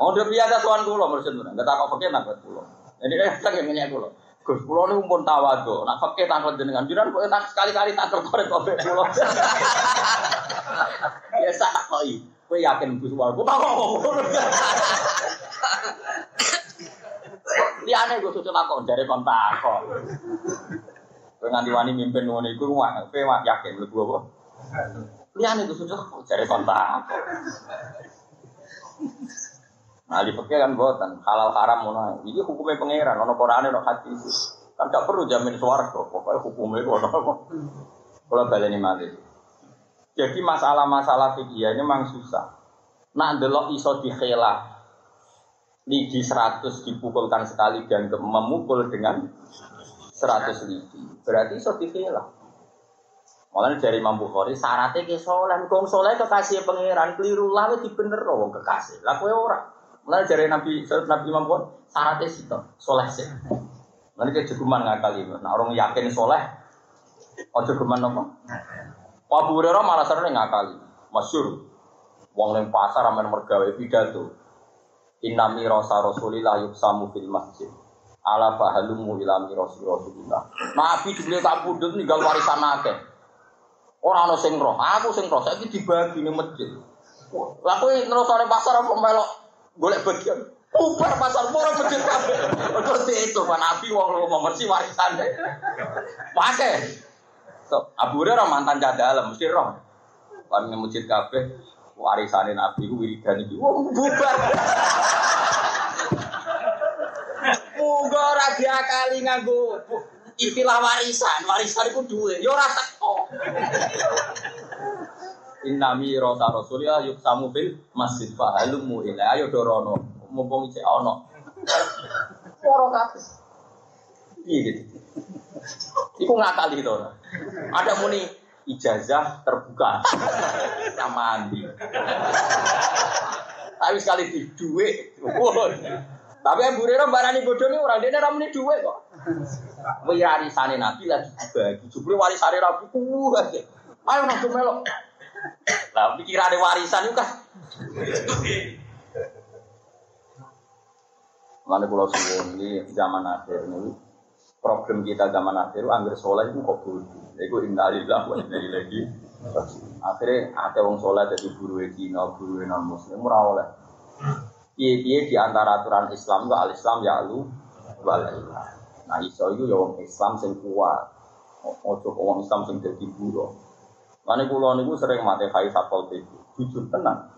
Speaker 1: Oh, dia biasa sowan kula mursid. Enggak tak kok fakir nang kula. Jadi kan tak ngenyek kula. Gus kula niku pun tawadhu. Nak fakir takut jenengan jiran kok tak sekali-kali tak tertarik kok kula. Ya sak. Kowe yakin Gus warga? Tak kok. Liane gue sudah takut dari kontak kok. Kowe nganti wani mimpin ngono iku kowe yakin mlebu apa? Liane gue sudah cari kontak. Nah di fakir kan buatan halal haram mana? Ini hukumnya pangeran, ono Quran ono hati Kan gak perlu jamin suwargo, pokoknya hukumnya ono apa? Kalau baleni mati. Jadi masalah-masalah fikih ini memang susah. Nak delok iso dikhela lidi 100 dipukulkan sekali dan memukul dengan 100 lidi. Berarti iso dikhela. Malah dari Imam Bukhari syaratnya ke soleh, kong soleh kekasih pangeran keliru lah dibener wong kekasih. Lah kowe ora. Mulai dari Nabi Nabi Imam pun syaratnya soleh sih. Nanti ke cukuman ngakali. Nah orang yakin soleh, oh cukuman apa? Abu Hurairah malah sering ngakali. Masyur. Wong neng pasar aman mergawe pidato. Inna mirasa Rasulillah yuksamu fil masjid. Ala fahalumu ila mirasi Rasulillah. Nabi dibeli tak pundut ninggal warisan akeh. Orang ana sing roh, aku sing roh saiki dibagi ning masjid. Lah kowe nerusane pasar apa melok golek bagian. Ubar pasar murah masjid kabeh. Terus itu Pak Nabi wong lu mau bersih warisan. Pakai. So, Abu Hurairah mantan dalam mesti roh. Pan masjid kabeh warisane Nabi ku wiridan iki. Wong bubar. Muga ora diakali nganggo istilah warisan. Warisan iku duwe. Ya ora teko. Innami rota rasulya yuk samu bil masjid fahalumu ila ayo dorono mumpung cek ono. Poro kabeh. Piye gitu. Iku ngakali to. Ada muni ijazah terbuka sama mandi. Tapi sekali di duit. Tapi yang burero barani bodoh ini orang dia ramai duit kok. Warisane Nabi lagi dibagi. Jupri warisane Rabu kuh Ayo nak melok. Lah pikirane warisan itu kan. Mana pulau suwun ini zaman akhir ini problem kita zaman akhir angger soleh itu kok bodoh. Iku innalillah wa inna ilaihi Akhirnya ada wong soleh jadi guru Cina, guru non muslim ora oleh. Piye-piye di antara aturan Islam itu al Islam ya lu walailah. Nah iso itu ya wong Islam sing kuat. Ojo wong Islam sing dadi buruh. Mane kula niku sering mate kai satpol PP. Jujur tenang.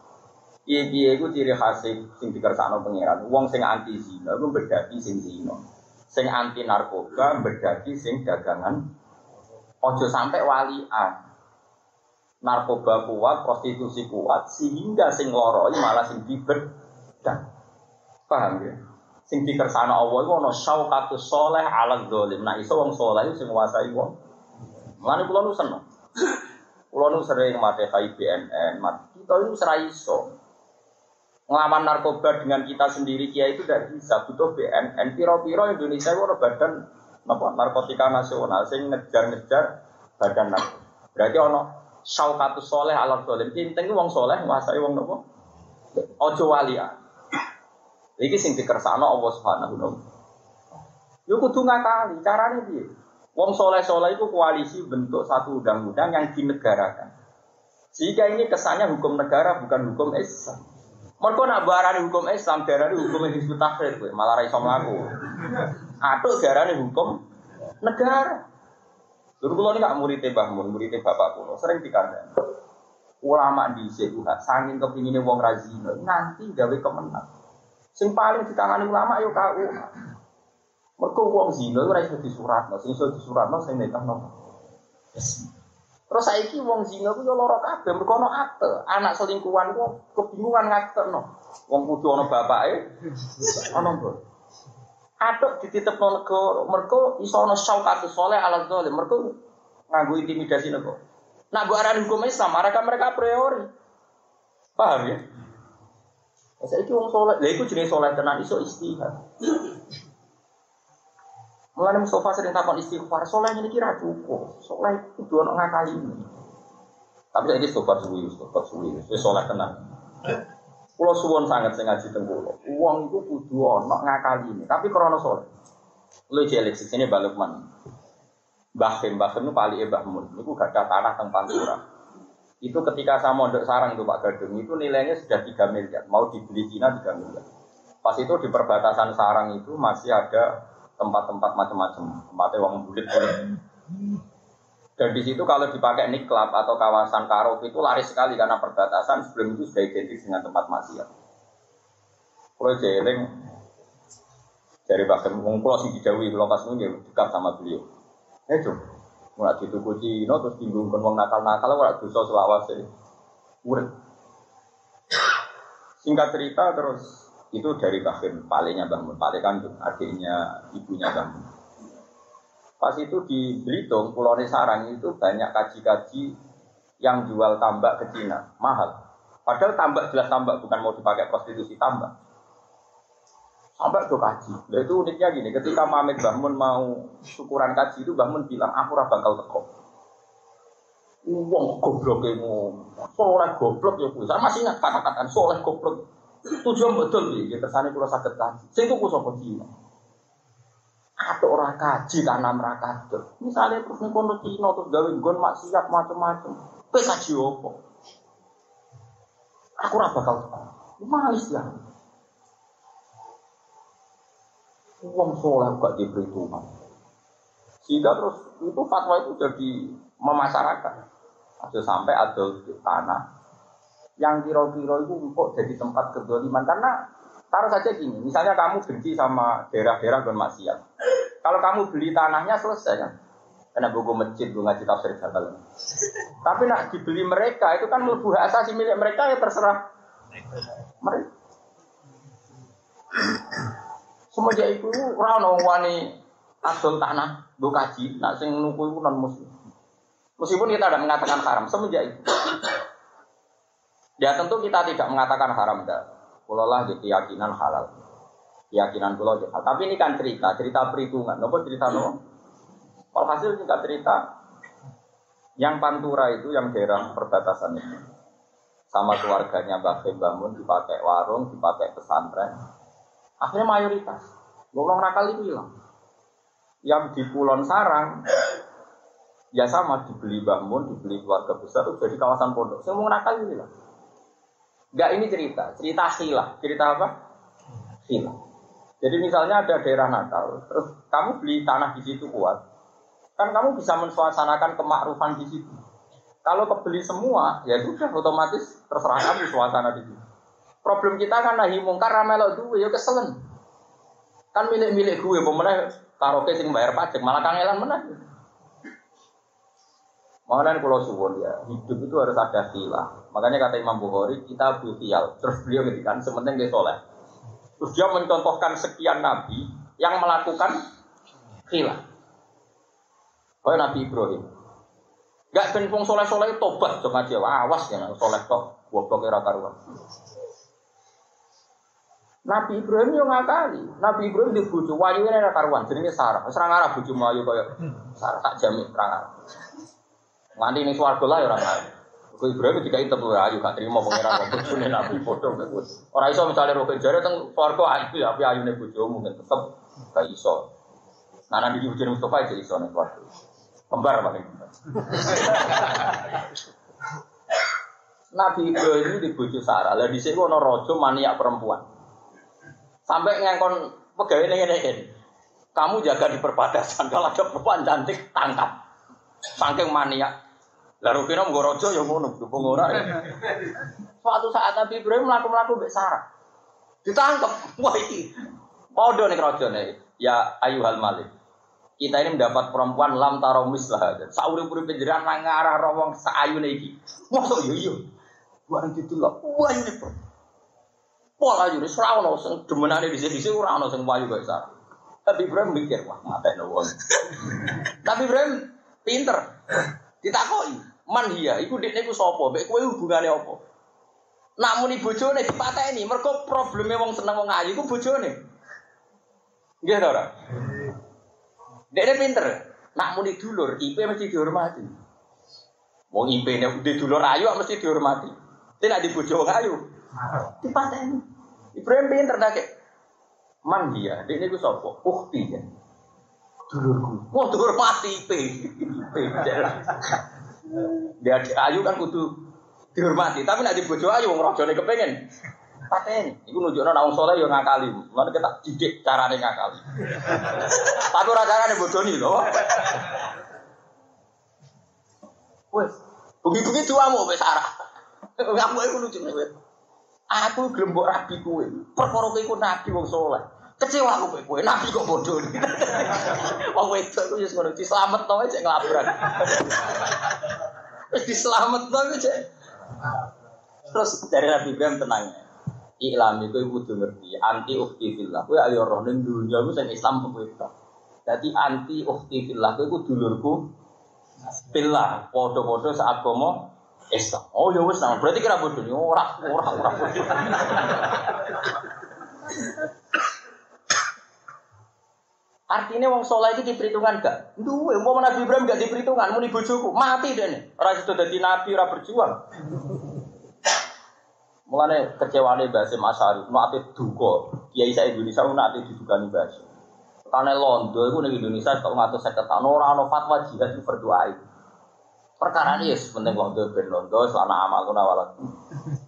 Speaker 1: Piye-piye iku ciri khas sing dikersakno pangeran. Wong sing anti zina iku bedaki sing zina. Sing anti narkoba bedaki sing dagangan. Ojo sampai walian. Narkoba kuat, prostitusi kuat, sehingga sing loro malah sing dibedah. Paham ya? Sing dikersana Allah itu ana syaukatus soleh ala dolim. Nah iso wong soleh sing nguasai wong. Mulane kula nu seneng. Kula nu sering mate kai BNN, mat. Kita itu serai iso. Ngelawan narkoba dengan kita sendiri kia itu tidak bisa butuh BNN. Piro-piro Indonesia itu ada badan napa narkotika nasional sing ngejar-ngejar badan narkotika. Berarti ono syaukatus soleh alam soleh. Penting wong soleh nguasai wong napa? Ojo walia. Iki sing dikersakno Allah Subhanahu wa. Yo kudu ngakali, carane piye? Wong soleh-soleh itu koalisi bentuk satu undang-undang yang dinegarakan. Sehingga ini kesannya hukum negara bukan hukum Islam. Mereka nak barani hukum Islam, darani hukum Hizbut Tahrir, malah raiso mlaku. Atuk darani hukum negara. Dulu kalau ini gak muridnya Mbah Mun, muridnya Bapak kuno, sering dikandang. Ulama di Seduha, sangin kepinginnya wong razino, nanti gawe kemenang. Sing paling ditangani ulama yuk kau. Mereka wong zina ora iso disuratno, sing iso disuratno sing nekahno. Terus saiki wong zina ku yo lara kabeh mergo ana akte. Anak selingkuhan ku kebingungan ngaktekno. Wong kudu ana bapake, ana mbok. Atuk dititipno negara, mergo iso ana syaukat soleh ala zalim, mergo nganggo intimidasi negara. Nah, gua arani hukum Islam, mereka mereka priori. Paham ya? Itu wong soleh, lah itu jenis soleh tenan iso istihad. Mulane Mustafa sering takon istighfar, soleh ini kira cukup. Soleh itu dua orang kali ini. Tapi saya ini istighfar suwi, istighfar suwi, itu soleh tenang. Pulau suwon sangat saya ngaji tengkulo. Uang itu kudu ono ngakali ini, tapi krono soleh. Lu jelek sini balik man. Bahkan bahkan itu paling ebah mun. Itu gak ada tanah teng pantura. Itu ketika saya mondok sarang itu Pak Gadung itu nilainya sudah 3 miliar. Mau dibeli Cina 3 miliar. Pas itu di perbatasan sarang itu masih ada tempat-tempat macam-macam, tempatnya uang bulit-bulit. Dan di situ kalau dipakai niklab atau kawasan karaoke itu laris sekali karena perbatasan sebelum itu sudah identik dengan tempat maksiat. Kalau jeling dari bahkan ngumpul sing dijawi kalau pas nunggu dekat sama beliau. Eh cum, mulai di tuku Cina terus tinggung wong nakal-nakal, mulai dosa selawas ini. Urip. Singkat cerita terus itu dari Bahkan, palingnya bangun, paling kan adiknya ibunya bangun. Pas itu di Belitung, Pulau Sarang itu banyak kaji-kaji yang jual tambak ke Cina, mahal. Padahal tambak jelas tambak, bukan mau dipakai prostitusi tambak. Sampai itu kaji. Nah itu uniknya gini, ketika Mamet Bahmun mau syukuran kaji itu Bahmun bilang, aku ora bakal teko. Wong goblok ini, soleh goblok ya, saya masih ingat kata-kata soleh goblok. Tujuan betul nih, kita sana kalau sakit kaji. Saya itu kusok Cina. Ada orang kaji karena mereka. Misalnya terus nih kono Cina terus gawe gon maksiat macam-macam. Kue kaji? Aku rasa bakal malis ya. Uang soleh gak Tuhan. Sehingga terus itu fatwa itu jadi memasyarakat. Ada sampai ada tanah yang kira-kira itu kok jadi tempat kedoliman karena taruh saja gini, misalnya kamu benci sama daerah-daerah dan maksiat. Kalau kamu beli tanahnya selesai kan, karena buku masjid, gue ngaji tafsir Jabal. Tapi nak dibeli mereka itu kan mlebu asasi milik mereka ya terserah mereka. Semenjak itu orang wani adol tanah bukaji, nak sing nuku itu non muslim. Meskipun kita tidak mengatakan haram semenjak itu. Ya tentu kita tidak mengatakan haram dah. Pulau lah jadi keyakinan halal. Keyakinan pulau halal. Tapi ini kan cerita, cerita perhitungan. Nopo cerita no? Kalau hasil juga cerita yang Pantura itu yang daerah perbatasan itu sama keluarganya Mbak bangun dipakai warung, dipakai pesantren. Akhirnya mayoritas. Golong nakal itu hilang. Yang di Pulau Sarang ya sama dibeli bangun, dibeli keluarga besar itu jadi kawasan pondok. Semua nakal itu hilang. Enggak ini cerita, cerita hilah. Cerita apa? Hilah. Jadi misalnya ada daerah Natal, terus kamu beli tanah di situ kuat, kan kamu bisa mensuasanakan kemakrufan di situ. Kalau kebeli semua, ya sudah otomatis terserah kamu suasana di situ. Problem kita kan nahi mungkar ramelo duwe ya keselen. Kan milik-milik gue, pemenang karaoke sing bayar pajak, malah kangelan menang. Makanya kalau suwon ya, hidup itu harus ada silah. Makanya kata Imam Bukhari, kita butial. Terus beliau ngedikan, sementing dia soleh. Terus dia mencontohkan sekian nabi yang melakukan silah. Kayak Nabi Ibrahim. Gak ben soleh-soleh tobat cuma dia awas ya soleh tok goblok era karuan. Nabi Ibrahim yo ngakali. Nabi Ibrahim di bojo wayu ini ada karuan jenenge Sarah. Wis ra ngarah kaya Sarah tak jamin ra ngarah. Nganti ning swarga lah ya ora ngarah. Kau Ibrahim juga itu tuh ayu gak terima pangeran waktu bojone Nabi foto gak gus. Orang iso misalnya rokin jari teng swarga ayu ya tapi ayune bojomu kan tetep gak iso. Nah nanti bojone Mustafa itu iso ning swarga. Kembar paling. Nabi Ibrahim di bojo Sarah. Lah dhisik ono raja maniak perempuan. Sampai ngengkon pegawai ini Kamu jaga di perbatasan. Kalau ada perempuan cantik, tangkap. Saking mania. Lalu kira mau rojo ya ngono, dukung ora. Suatu saat Nabi Ibrahim melaku-melaku mbek Sarah. Ditangkap. Wah iki. Nih rojo nih. Ya ayuhal malik. Kita ini mendapat perempuan lam taromis lah. Sauri-uri penjeran ngarah rawong seayu iki. Masuk yo yo. Buat itu loh. Wah ini Pola juri ora ono sing demenane dhisik-dhisik ora ono sing wayu sak. Tapi Ibrahim mikir, wah mateni wong. Tapi Ibrahim pinter. Ditakoki, "Man iya, iku dekne iku sapa? Mbek kowe hubungane apa?" Nak muni bojone dipateni, mergo probleme wong seneng wong ayu iku bojone. Nggih ta ora? Dekne pinter. Nak muni dulur, IP mesti dihormati. Wong IP-ne udah dulur ayu mesti dihormati. Tapi nak di bojo ayu, dipateni. Ibrahim pinter dah Man dia, ini gue sopo, ukti ya. Dulurku. Wah, dulur mati IP. Dia ayu kan kudu dihormati, tapi nanti bojo ayu wong rajane kepengen. Paten, iku nunjukno nek wong saleh yo ngakali. Lan kita didik carane ngakali. Tapi ora carane bodoni lho. Wes, bumi-bumi tuamu wis arah. Ngamu iku lucu Aku gelem mbok rabi kowe. Perkara kowe iku nabi wong saleh. Kecewa aku kowe, nabi kok bodoh. Wong wedok ku wis ngono diselamet to cek nglabrak. Wis diselamet to cek. Terus dari Nabi Ibrahim tenang. Iklam itu ibu tuh ngerti anti ukti fillah. Kowe ayo roh ning dunya ku sing Islam kowe Jadi anti ukti fillah kowe ku dulurku fillah. Padha-padha saat komo Islam. Oh ya wis nang berarti kira bodoh. Ora ora ora bodoh. Artinya wong soleh itu diperhitungkan gak? Duwe, mau Nabi Ibrahim gak diperhitungkan, mau bojoku mati deh nih. Orang itu jadi nabi, orang berjuang. Mulane kecewane Basim Asyari, nate duka. Kiai saya Indonesia nate didukani Basim. Karena Londo itu ning Indonesia kok ngatur seket tahun ora ana fatwa jihad itu berdoa. Perkara ini ya penting londo ben londo selama amal kuna walat.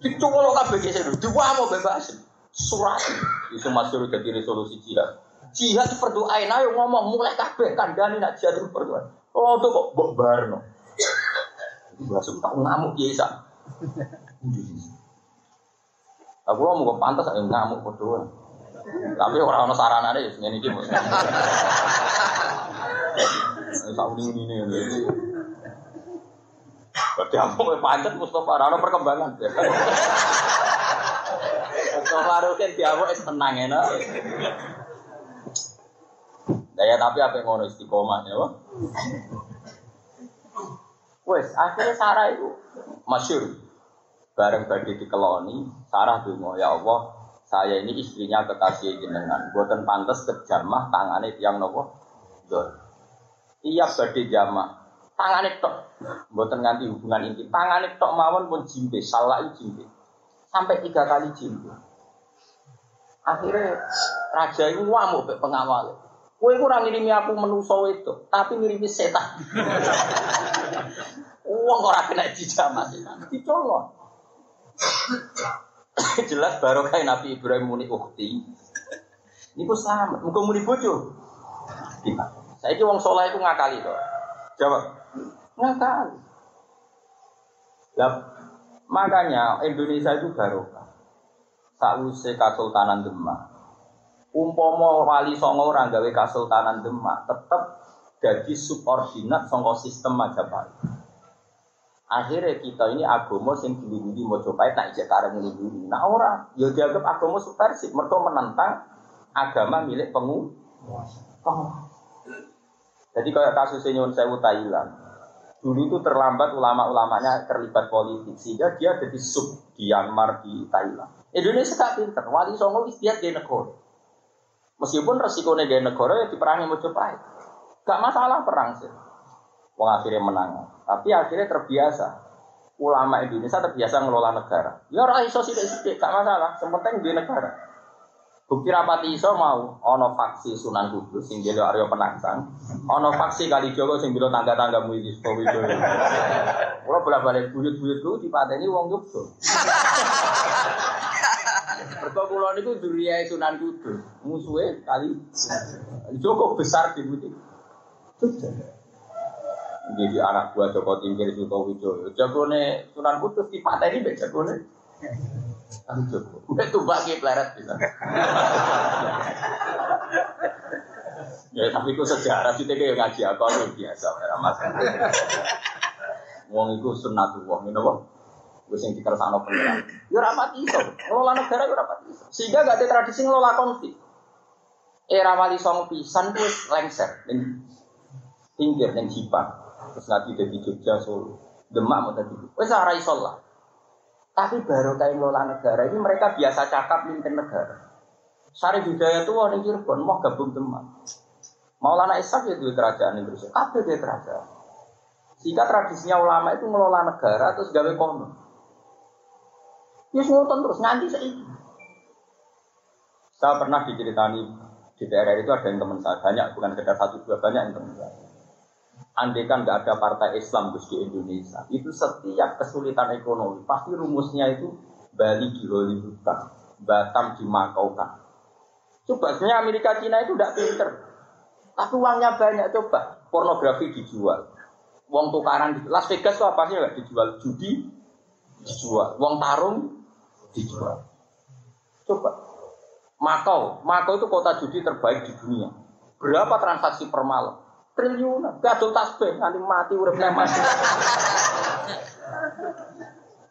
Speaker 1: Dicoba kabeh kese dua mau bebas. Surat itu masuk jadi resolusi jihad. Jihad berdoain ayo ngomong mulai kabeh kandani nak jihad berdoa. Londo kok mbok barno. Langsung tak ngamuk biasa. Aku mau kok pantas ayo ngamuk berdoa. Tapi orang orang sarana deh, ini gini. Saya ini ini. Berarti aku mau pancet Mustafa, rano perkembangan. Mustafa Rukin diamuk es ya, Daya tapi apa ngono istiqomah ya, Wes, akhirnya Sarah itu masyur. Bareng bagi dikeloni, Sarah dungo, ya Allah, saya ini istrinya kekasih jenengan. Buatan pantas kejamah tangannya tiang nopo. Iya badi jamah, Tangane tok. Mboten nganti hubungan intim. Tangane tok mawon pun jimbe, salah jimbe. Sampai tiga kali jimbe. Akhirnya raja itu ngamuk be Kowe kurang ngirimi aku menuso itu, tapi ngirimi setan. Uang ora kena dijamah. Dicolong. Jelas baru kayak Nabi Ibrahim muni ukti. Niku selamat. Muga muni bojo. Saya wong soleh itu ngakali to. Jawab. Ngakal. Nah, makanya Indonesia itu barokah. Sakwise Kasultanan Demak. Umpomo wali songo orang gawe Kasultanan Demak tetap jadi subordinat songo sistem Majapahit. Akhirnya kita ini agama sing dilindungi Mojopahit nak ijek kareng dilindungi. Nah orang, ya dianggap agama subversif. Mereka menentang agama milik penguasa. Jadi kayak kasus Nyon Sewu Thailand. Dulu itu terlambat ulama-ulamanya terlibat politik sehingga dia jadi sub di Myanmar di Thailand. Indonesia tak pinter. Wali Songo wis dia di negara. Meskipun resikonya di negara ya diperangi Mojopahit. Gak masalah perang sih. Wong akhirnya menang. Tapi akhirnya terbiasa. Ulama Indonesia terbiasa ngelola negara. Ya ora iso sithik-sithik, gak masalah. Sementing di negara. Bukti rapati iso mau ono faksi Sunan Kudus sing jadi Aryo Penangsang, ono faksi Kali Jogo sing bilo tangga-tangga mu iki Widodo. Kula bolak-balik buyut-buyut ku dipateni wong Yogyo. Mergo kula niku Sunan Kudus, musuhe Kali Joko besar di Budi. Jadi anak buah Joko Tingkir Suto Widodo. Jagone Sunan Kudus dipateni mbek jagone Kali Joko. Udah tumbak ki pleret bisa. ya tapi itu sejarah kita kayak ngaji apa itu biasa ya mas. Wong itu sunnatullah, you know Gue sing dikersakno pengiran. Ya rapat iso, ngelola negara ya rapat iso. Sehingga gak ada tradisi ngelola konflik. Era wali songo pisan itu lengser, dan pinggir dan jipan. Terus nanti dari Jogja Solo, Demak mau tadi. Wes arah iso lah. Tapi baru kayak ngelola negara ini mereka biasa cakap mimpin negara. Sari budaya itu orang Cirebon mau gabung teman. Maulana Ishak ya kerajaan Indonesia, tapi dia kerajaan. Sehingga tradisinya ulama itu ngelola negara terus gawe kono. Ya ngoten terus nganti saiki. Saya pernah diceritani di daerah itu ada yang teman saya banyak, bukan sekedar satu dua banyak yang teman saya. Andai kan nggak ada partai Islam Gus di Indonesia, itu setiap kesulitan ekonomi pasti rumusnya itu Bali di Hollywoodkan, Batam dimakaukan. Coba sebenarnya Amerika Cina itu tidak pinter, tapi uangnya banyak coba pornografi dijual, uang tukaran di Las Vegas itu apa sih nggak dijual judi dijual, uang tarung dijual. Coba. Makau, Makau itu kota judi terbaik di dunia. Berapa transaksi per malam? Triliunan. Gadol tasbih, nanti mati uripnya mati.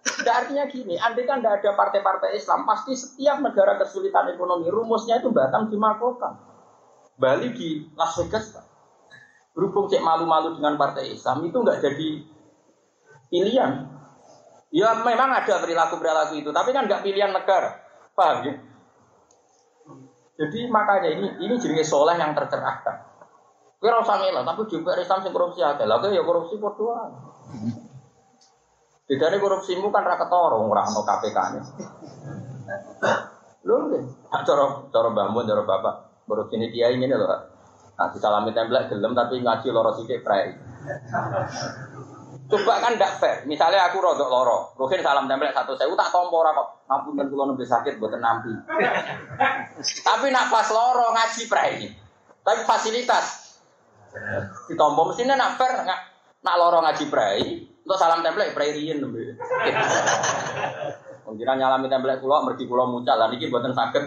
Speaker 1: Tidak artinya gini, andai kan tidak ada partai-partai Islam, pasti setiap negara kesulitan ekonomi, rumusnya itu Batam dimakokan. Bali di Las Vegas, Pak. Berhubung cek malu-malu dengan partai Islam, itu nggak jadi pilihan. Ya memang ada perilaku-perilaku itu, tapi kan nggak pilihan negara. Paham ya? Jadi makanya ini ini jenis soleh yang tercerahkan. Kira usah ngelak, tapi juga Islam sing korupsi ada. Lagi ya korupsi berdoa. Tidak ada korupsimu kan rakyat orang orang no KPK nya. Lu nih, cara cara bangun cara bapak korupsi ini dia ini loh. Nah, disalami template gelem tapi ngaji loro sikit prai. Coba kan tidak fair. Misalnya aku rodok loro, mungkin salam tempel satu saya tak tompo ora kok. Ngapunten kula nembe sakit buatan nampi. Tapi nak pas loro ngaji prei. Tapi fasilitas ditompo mestinya nak fair nggak nak loro ngaji prei. Untuk salam tempel prei riyen nembe. Mungkin nyalami tempel kula mergi kula mucal lan iki sakit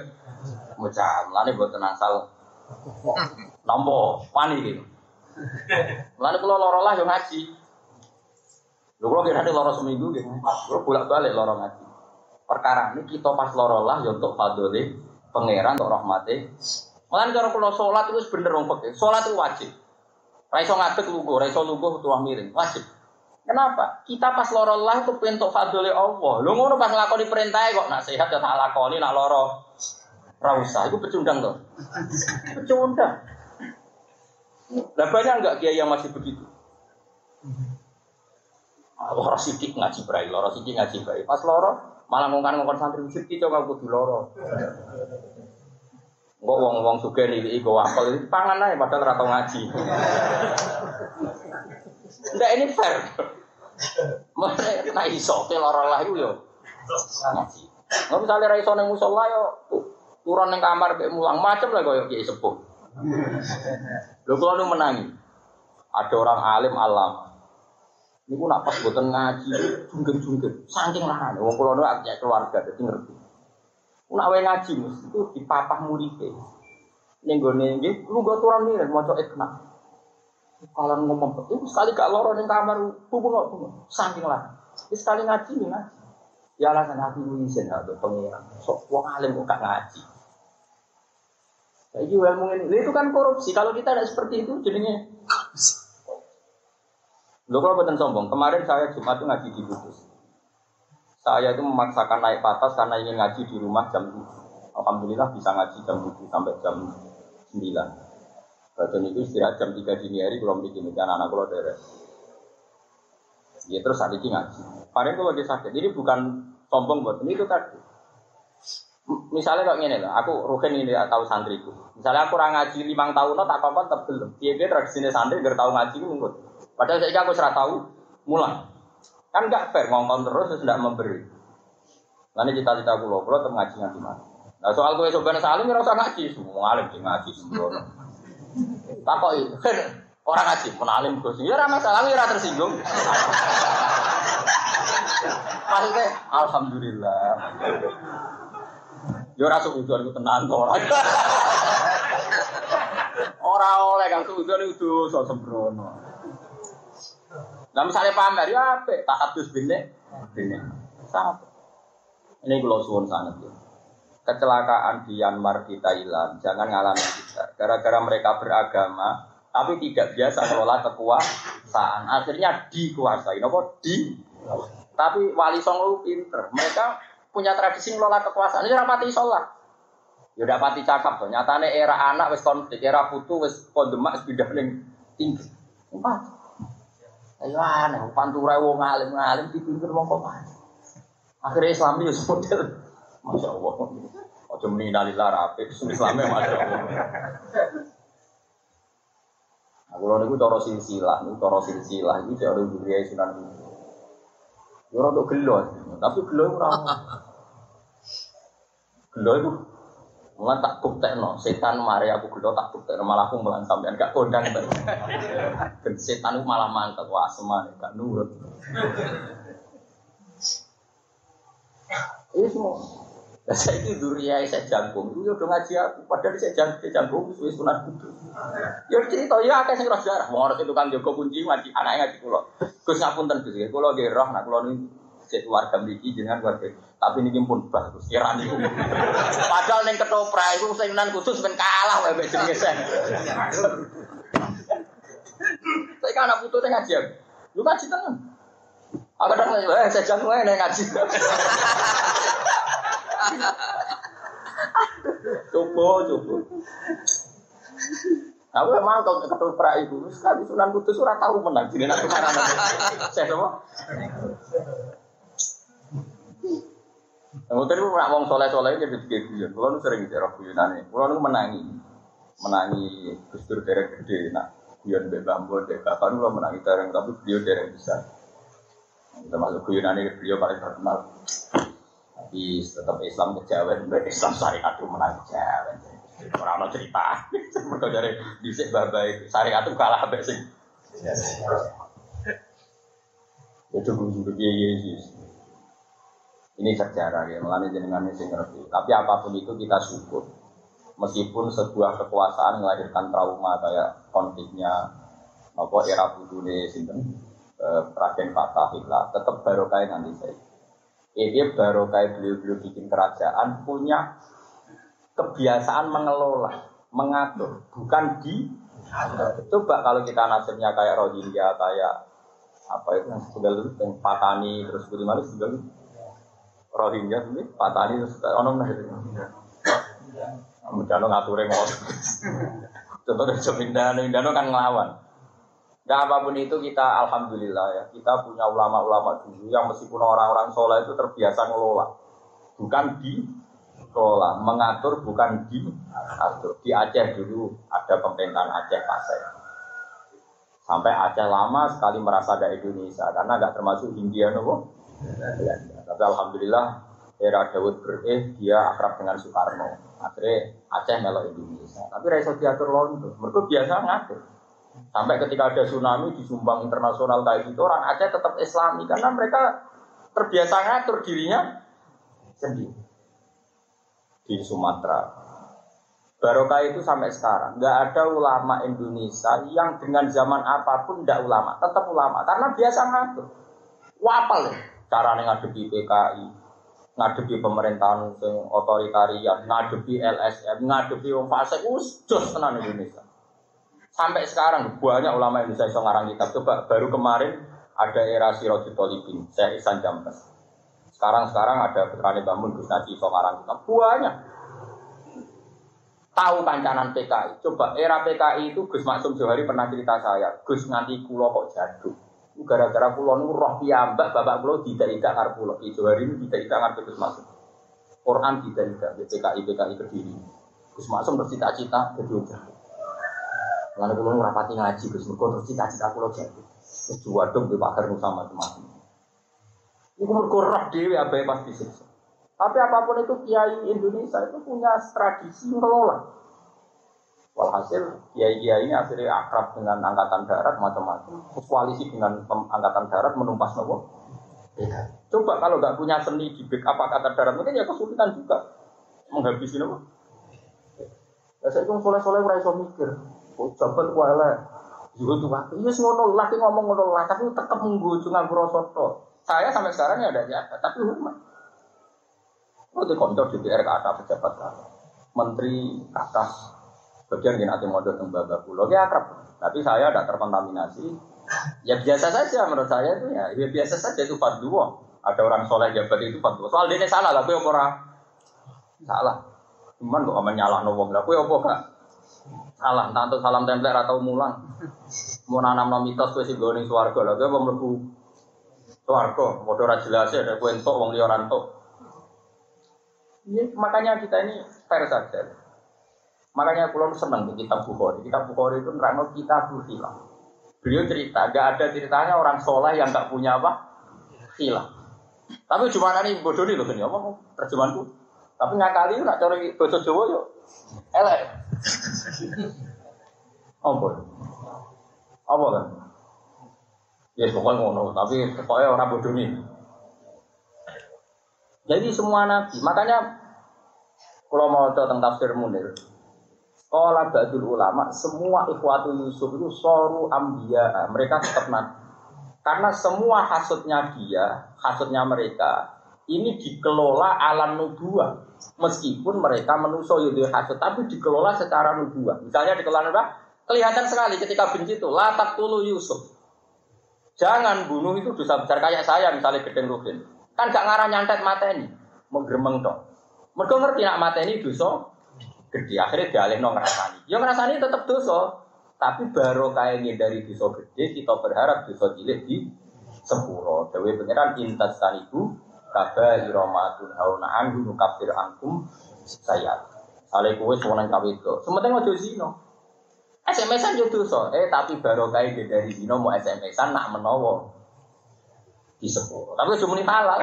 Speaker 1: mucal. Lane buatan asal nompo wani iki. Lalu kula loro lah yo ngaji. Lho kalau kira loro seminggu gitu, kalau bolak balik loro ngaji. Perkara ini kita pas loro lah ya untuk fadoli pangeran untuk rahmati. Malah kalau kalau sholat itu bener wong peke. Sholat itu wajib. Raiso ngadeg lugu, raiso lugu miring, wajib. Kenapa? Kita pas loro lah itu pintu fadoli Allah. Lu ngono pas ngelakoni perintah kok nak sehat ya tak lakoni nak loro. Rausa, itu pecundang tuh. Pecundang. Lah banyak enggak kiai yang masih begitu? Loro sidik ngaji brai, loro sidik ngaji brai. Pas loro malah ngongkon ngongkon santri sidik coba kudu loro. Enggak wong wong suge nih iku apel itu pangan aja padahal rata ngaji. Enggak ini fair. Mana nah iso ke loro lah itu yo ngaji. Nggak misalnya raiso neng musola yo turun neng kamar be mulang macam lah kau kiai sepuh. Lo kalau menangi, ada orang alim alam, Niku nak pas buatan ngaji, jungkir-jungkir, saking lah, wong kulo nu artinya keluarga, jadi ngerti. Nak wae ngaji mus itu di papah muripe. Ning gone nggih, lu go turun mau coba ikna. Kalau ngomong, itu sekali gak loro ning kamar, bubu nggak bubu, saking lah. Ini sekali ngaji nih ngaji. Ya alasan hati izin atau pengiran. Sok wong alim kok gak ngaji. Jadi ilmu ini, itu kan korupsi. Kalau kita tidak seperti itu, jadinya Lo kalau buatan sombong, kemarin saya Jumat itu ngaji di Kudus. Saya itu memaksakan naik patas karena ingin ngaji di rumah jam 7. Alhamdulillah bisa ngaji jam 7 sampai jam 9. Badan itu istirahat jam 3 dini hari belum bikin ini anak-anak kalau dari Ya terus saat ini ngaji. Kemarin itu lagi sakit. Jadi bukan sombong buat ini itu tadi. Misalnya kok gini lah, aku rugen ini tahu santriku. Misalnya aku orang ngaji lima tahun, tak apa-apa tetap belum. Dia dia tradisi santri gak tahu ngaji itu Padahal saya aku sudah tahu mulai. Kan gak fair ngomong terus terus tidak memberi. Nanti cita-cita aku loh, tetap ngaji ngaji mana. Nah soal gue sebenarnya salim nggak usah ngaji, semua alim sih ngaji semua. Tak kok itu, orang ngaji pun alim gue sih, ya ramah salam ya tersinggung. Maksudnya, alhamdulillah. Yo ora suudzon iku tenan to ora. Ora oleh kang suudzon iku dosa sembrono. Lah misalnya pamer ya apik, tak hadus bine. Bine. Sama. Ini kalau suwon sangat ya. Kecelakaan di Myanmar di Thailand, jangan ngalami kita. Gara-gara mereka beragama, tapi tidak biasa mengelola kekuasaan. Akhirnya dikuasai. Nopo di. Tapi wali songo pinter. Mereka punya tradisi ngelola kekuasaan. Ini rapati sholat. Ya udah pati cakap tuh. Nyatanya era anak wis konflik, era putu wis kondemak wis pindah ning tinggi. Empat. Ayo aneh, pantura wong alim alim dipimpin wong kok Akhirnya Islam itu model. Masya Allah. Ojo meninggalillah rapi, Islamnya Masya Allah. Nah, kalau niku cara silsilah, niku cara silsilah itu jauh lebih sunan Ya ora untuk gelo, tapi gelo ora. Gelo itu Mulan tak buktekno, setan mari aku gelo tak buktekno malah aku mulan sampean gak kondang Dan setan itu malah mantap wah semane gak nurut. Ini semua. Saya itu duria saya jangkung, itu udah ngaji aku. Padahal saya jangkung, jangkung, itu sunat kudus. Ya cerita, ya akeh sing roh sejarah. Mau itu kan jaga kunci ngaji, anaknya ngaji kulo. Gus ngapunten Gus, kulo ge roh, nak kulo ini cek warga mriki jenengan warga. Tapi niki pun bagus, kira niku. Padahal ning ketoprak iku sing nan kudus ben kalah wae mek jenenge sen. Saya kan anak putu ngaji. Lu ngaji tenan. Aku kadang eh saya jangkung ae ngaji. Coba, coba. Aku emang kalau ketemu pra ibu, sekali sunan kudus ora tahu menang. Jadi nak ke mana Saya semua. Yang tadi nak wong soleh soleh jadi tiga guyon. Kalau nu sering bicara guyonane, kalau nu menangi, menangi gustur derek gede, nak guyon bebam buat dek kapan lu menangi dereng tapi beliau dereng besar. Termasuk guyonane beliau paling terkenal. Tapi tetap Islam kejawen, Islam syariat itu menang kejawen. Orang no cerita, mereka dari bisik babai syariat itu kalah sampai sing. Itu gue Yesus. Ini sejarah ya, melani jenengan sing ngerti. Tapi apa pun itu kita syukur. Meskipun sebuah kekuasaan melahirkan trauma kayak konfliknya apa era budune sinten eh, Raden Fatahillah tetap barokah nanti saya. Ini baru kayak beliau-beliau bikin kerajaan punya kebiasaan mengelola, mengatur, bukan di. Coba kalau kita nasibnya kayak Rohingya, kayak apa itu yang sudah yang Patani terus bagaimana sudah Rohingya ini Patani ono itu. Mudano ngature mau. Contoh dari Jomindano, Indano kan ngelawan. Nah apa pun itu kita alhamdulillah ya kita punya ulama-ulama dulu yang meskipun orang-orang soleh itu terbiasa ngelola, bukan di kelola, mengatur bukan di atur. Di Aceh dulu ada pemerintahan Aceh Pasai. Sampai Aceh lama sekali merasa ada Indonesia karena nggak termasuk India nopo. Tapi alhamdulillah era Dawud bereh dia akrab dengan Soekarno. Akhirnya Aceh melok Indonesia. Tapi Raiso diatur londo. Mereka biasa ngatur. Sampai ketika ada tsunami di Sumbang internasional kayak gitu, orang Aceh tetap Islami karena mereka terbiasa ngatur dirinya sendiri di Sumatera. Barokah itu sampai sekarang nggak ada ulama Indonesia yang dengan zaman apa pun tidak ulama, tetap ulama karena biasa ngatur. Wapal ya cara ngadepi PKI, ngadepi pemerintahan yang otoritarian, ngadepi LSM, ngadepi wong fasik, us jos tenan Indonesia. Sampai sekarang banyak ulama Indonesia yang ngarang kitab. Coba baru kemarin ada era Sirojul Tolibin, saya Isan Jambas. Sekarang-sekarang ada putrane bangun Gus Naji Somarang kita banyak. Tahu kancanan PKI. Coba era PKI itu Gus Maksum Johari pernah cerita saya, Gus nganti kulo kok jatuh. Gara-gara kulo nu roh piyambak bapak kulo tidak tidak ngarep kulo. Di Johari ini tidak tidak ngarep Gus Maksum. Quran tidak tidak di PKI PKI kediri. Gus Maksum bercita-cita jadi ujar. Lalu nu rapati ngaji Gus Mergo terus cita-cita kulo jatuh. Wis dong di pakar sama teman-teman. Iku mergo roh dhewe abae pas disiksa. Tapi apa pun itu kiai Indonesia itu punya tradisi ngelola. Walhasil kiai-kiai ini akhirnya akrab dengan angkatan darat macam-macam. Koalisi dengan angkatan darat menumpas nopo. Ya. Coba kalau nggak punya seni di backup angkatan darat mungkin ya kesulitan juga menghabisi nopo. Ya saya itu soleh-soleh ora iso mikir. Oh, jabat ku elek. Zuhud waktu. Iya ngono laki ngomong ngono lah, tapi tetep nggo cuma soto. Saya sampai sekarang ya ada jabat, tapi hormat. Oh, di konco DPR ke atas pejabat kata. Menteri atas bagian yang nanti modal tembaga pulau ya akrab. Tapi saya tidak terkontaminasi. Ya biasa saja menurut saya itu ya, ya biasa saja itu dua. Ada orang soleh jabat itu dua. Soal ini salah lah, gue orang salah. Cuman kok menyalah nobong lah, gue apa gak salah. Entah salam tempel atau mulang. Mau nanam mitos gue sih gue nih suarga lah, mau Suarga, modal ora jelas ya, ada kue entok, wong entok. Ini makanya kita ini fair saja. Makanya pulau senang di kitab Bukhari. Kitab Bukhari itu nerangno kita hilang. Beliau cerita, gak ada ceritanya orang soleh yang gak punya apa? Hilang. Tapi cuma ini bodoh nih loh apa terjemahanku. Tapi ngakali nak cari bahasa Jawa yuk. Elek. Apa? Apa kan? Ya pokoknya ngono, tapi pokoknya orang bodoh nih. Jadi semua nabi, makanya kalau mau tentang tafsir Munir, kalau badul ulama, semua ikhwatu Yusuf itu soru ambia, mereka tetap nabi. Karena semua hasutnya dia, hasutnya mereka, ini dikelola alam nubuah. Meskipun mereka menuso yudhi hasut, tapi dikelola secara nubuah. Misalnya dikelola nubuah, kelihatan sekali ketika benci itu, latak tulu Yusuf. Jangan bunuh itu dosa besar kayak saya misalnya gedeng rugen. Kan gak ngarah nyantet mata ini, menggeremeng dong. Mereka ngerti nak mata ini dosa gede. Akhirnya dialih no ngerasani. Ya ngerasani tetap dosa, tapi baru kayak dari dosa gede kita berharap dosa cilik di sepuro. Dewi pangeran intas tanibu kaba iromatun hauna anhu nukafir angkum saya. Sale kowe sewenang kawe itu. Sementing aja zina. SMS-an yo dosa, eh tapi baru kayak dari dino mau SMS-an nak menowo di sepuluh. Tapi cuma ini halal.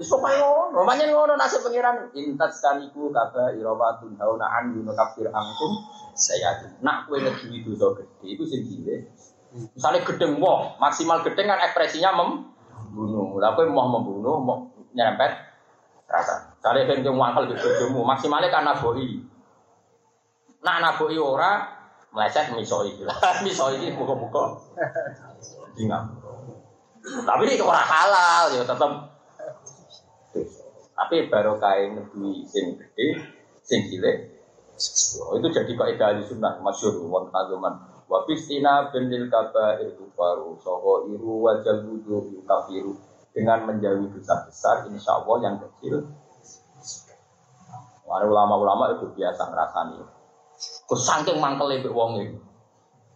Speaker 1: Pokoke ngono, romanya ngono nasib pengiran intas kaniku kaba irabatun hauna an yuno kafir angkum saya nak kue ngedui dosa gede itu gile. Misalnya gedeng wong, maksimal gedeng kan ekspresinya membunuh. Lah kowe mau membunuh, mau nyerempet rasa. Misalnya ben wangkel di bojomu, maksimalnya karena boi. Nak nabuki ora meleset misoi lah. misoi ini buka-buka. Ingat. Tapi ini orang halal ya tetap. Tapi baru kain ngeduwi sing gede, sing cilik. Oh, itu jadi kaidah di sunnah masyur wong kaguman. Wa fistina benil kaba itu baru soho iru wajal wudu kafiru dengan menjauhi dosa besar insya Allah yang kecil. ulama-ulama itu biasa ngerasani. Kok saking mangkele mbek wong iki.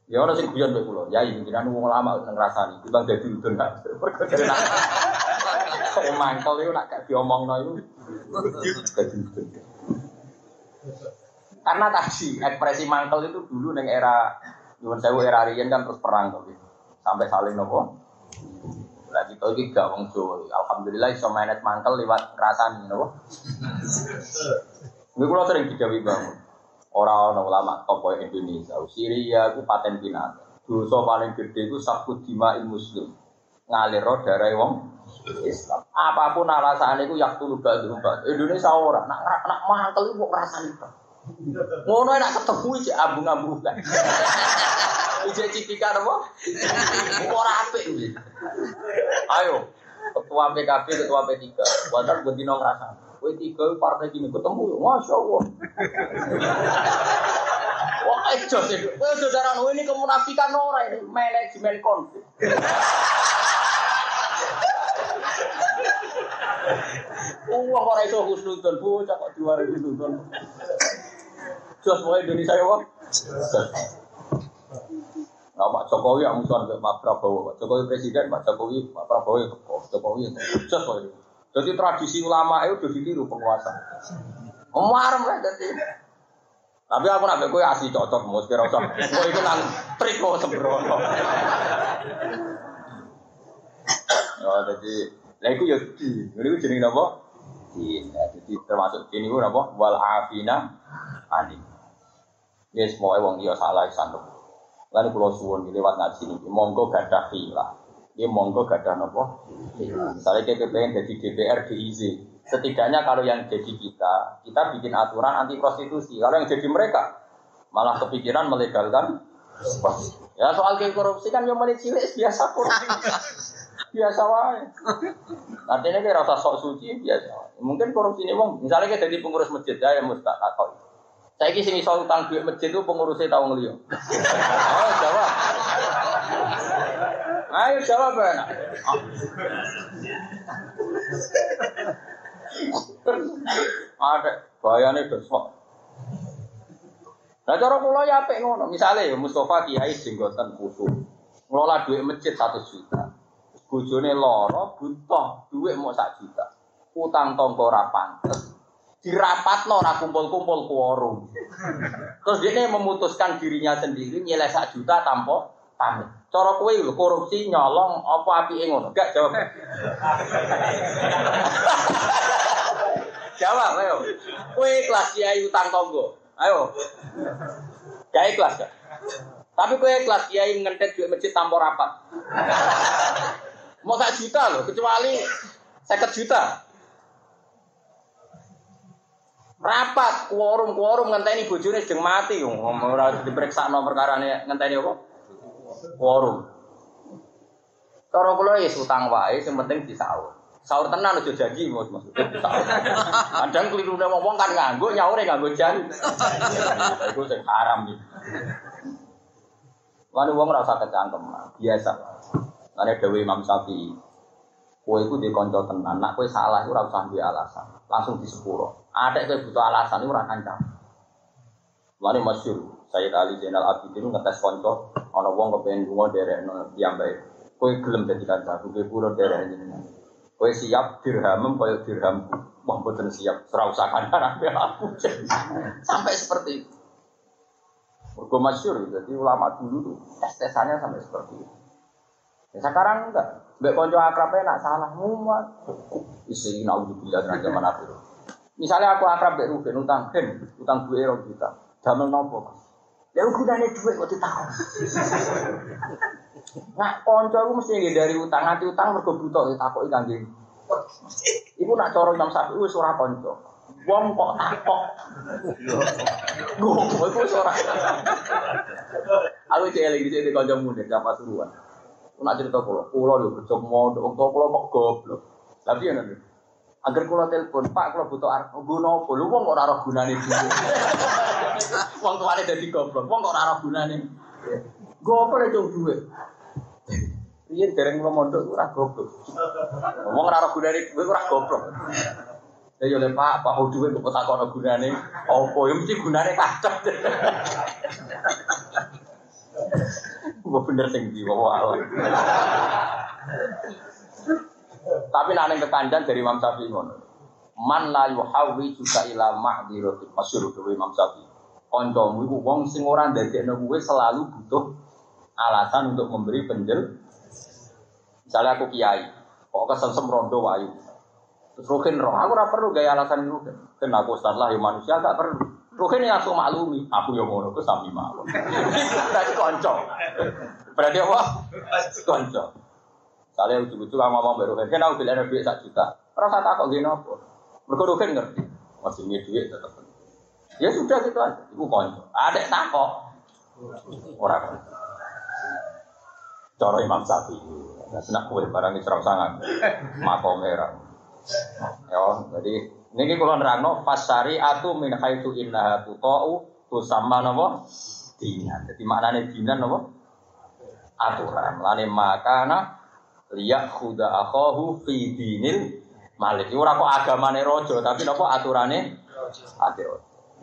Speaker 1: Ya ora sing guyon mbek kula. Ya jenengan wong lama nang rasani, timbang dadi udun gak. Perkara jenengan. Kok mangkel iku nak gak diomongno iku dadi. Karena tadi ekspresi mangkel itu dulu neng era nyuwun sewu era riyen kan terus perang tuh. Sampai saling nopo. Lah kita iki gak wong Jawa. Alhamdulillah iso manage mangkel lewat ngrasani nopo. Gue kula sering digawe bangun. Orang orang ulama tokoh Indonesia, Syria itu paten binat. Dosa paling gede itu sabut dima muslim. Ngalir darah wong Islam. Apa pun alasan itu yak tulu batu Indonesia orang nak nak mangkel itu ngerasani itu. Ngono nak ketemu aja abung-abung kan. Ije cipika apa? Ora apik Ayo, ketua PKB, ketua P3, buatan buat dino ngerasani. Kowe tiga partai gini ketemu, masya Allah. Wah, ejo sih. Kowe saudara kowe ini kemunafikan ora ini manajemen konflik. Uang orang itu harus khusnudon, bocah kok itu nonton. Jos mau Indonesia ya, Nah, Pak Jokowi yang musuhan Pak Prabowo, Pak Jokowi presiden, Pak Jokowi, Pak Prabowo yang Jokowi yang jadi tradisi ulama itu udah ditiru penguasa. Marem lah jadi. Tapi aku nak kowe asli cocok mus kira usah. Kowe iku nang trik kok sembrono. Oh, jadi lah iku ya di. Iku jenenge napa? Di. Ya, jadi termasuk ini ku napa? Wal afina ani. Ya semua wong dia salah sanduk. Lalu pulau suwon lewat ngaji ini, monggo gadah filah. Dia monggo gadah nopo. Misalnya kita pengen jadi DPR diizi, setidaknya kalau yang jadi kita, kita bikin aturan anti prostitusi. Kalau yang jadi mereka, malah kepikiran melegalkan. Ya soal korupsi kan yang menit cilik biasa korupsi. biasa wae. Artinya kayak rasa sok suci biasa. Mungkin korupsi ini wong, misalnya kita jadi pengurus masjid ya yang mustahak atau saya kisi misal utang duit masjid itu pengurusnya tahu ngeliat. Oh jawab. Ayo jawab ya. Ada bayane besok. Nah cara kula ya apik ngono. Misale ya Mustofa Kiai jenggoten kusuk. Ngelola duit masjid 1 juta. Bojone lara butuh duit mau 1 juta. Utang tonggo ora pantes. Dirapatno ora kumpul-kumpul quorum. Terus dia memutuskan dirinya sendiri nyilai 1 juta tanpa pamit. Cara kowe lho korupsi nyolong apa apike ngono? Enggak jawab. jawab ayo. Kowe kelas kiai utang tonggo. Ayo. Gak ikhlas gak? Tapi kowe kelas kiai ngentet duit masjid tanpa rapat. Mau sak juta loh, kecuali seket juta. Rapat, quorum, quorum ngenteni bojone sedang mati, ora diperiksa nomor karane ngenteni apa? Quorum. Cara kula ya utang wae, sing penting disaur. Sahur tenan aja janji maksudnya disaur. Kadang keliru wong kan nganggo nyaure nganggo jan. Iku sing haram iki. Lan wong ora usah kecangkem, biasa. Lan dewe Imam Syafi'i. Kowe iku di kanca tenan, nak kowe salah iku ora usah duwe alasan. Langsung di sepuro. Ada kowe butuh alasan iku ora kancam. Lan masyhur, Sayyid Ali Zainal Abidin ngetes kanca ana wong kepengin lunga derekno piyambake. Kowe gelem dadi kancaku, kowe pura derek jenengan. Kowe siap dirham kaya dirham. Wah mboten siap, ora usah kandhane aku. Sampai seperti itu. Mergo masyhur, jadi ulama dulu tuh tes-tesannya sampai seperti itu. Ya, sekarang enggak. Mbak konco akrabnya nak salah muat. Isi naudzubillah dengan zaman akhir. Misalnya aku akrab mbak Ruben utang ben, utang duit euro juta. Damel nopo mas? Ya gunane duit kok ditahu. Nah, konco aku mesti dari utang, nanti utang mergo butuh ditakoki kangge. Iku nak cara Imam Syafi'i wis ora konco. Wong kok takok. Gue iku wis ora. Aku cek lagi di kanca muda jam pasuruan. Aku nak cerita kula, kula lho kerja mondok, wong kula kok goblok. Tapi ya nanti. Agar kula telepon, Pak kula butuh arep guna apa? Lu wong ora ora gunane dhewe. Wong tuane dadi goblok, wong kok ora gunane. Goblok cung duwe. Iya dereng kula mondok ora goblok. Wong ora gunane dhewe ora goblok. Ya yo Pak, Pak mau duwe kok tak kono gunane apa? Ya mesti gunane kacau. Gue bener sing di bawah Tapi nanti kekandan dari Imam Syafi'i ngono. Man la yuhawi juga ila ma'diratin masyhur dari Imam Syafi'i. Kancamu iku wong sing ora ndadekno kuwe selalu butuh alasan untuk memberi penjel. Misalnya aku kiai, kok kesel rondo wayu. Terus Rukin roh, aku ora perlu gaya alasan Rukin. Kan aku ustaz lah ya manusia gak perlu. Rukin yang aku maklumi, aku yang ngono, aku sami maklum. Berarti konco. Berarti apa? Konco. Saya ujuk-ujuk sama mama baru kan aku bilang duit satu juta. Rasa takut gini apa? Mereka Rukin ngerti. Masih ini duit tetap. Ya sudah gitu aja. Ibu konco. Ada takut. Orang. Coro Imam Sapi. Senak kue barang Isra sangat. Makom merah. Ya, jadi ini kalau nerangno fasari atu min haitu inna tutau tu sama nopo dinan. Jadi maknanya dinan nopo aturan. Lani makana liyak khuda akhahu fi dinil Malik. Iku ora kok agamane raja, tapi napa aturane ate raja.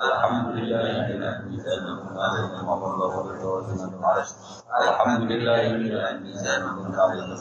Speaker 1: Alhamdulillahil alamin ya rabbul alamin wa mablagha ridha wa zinatul arsh. Alhamdulillahil alamin ya rabbul alamin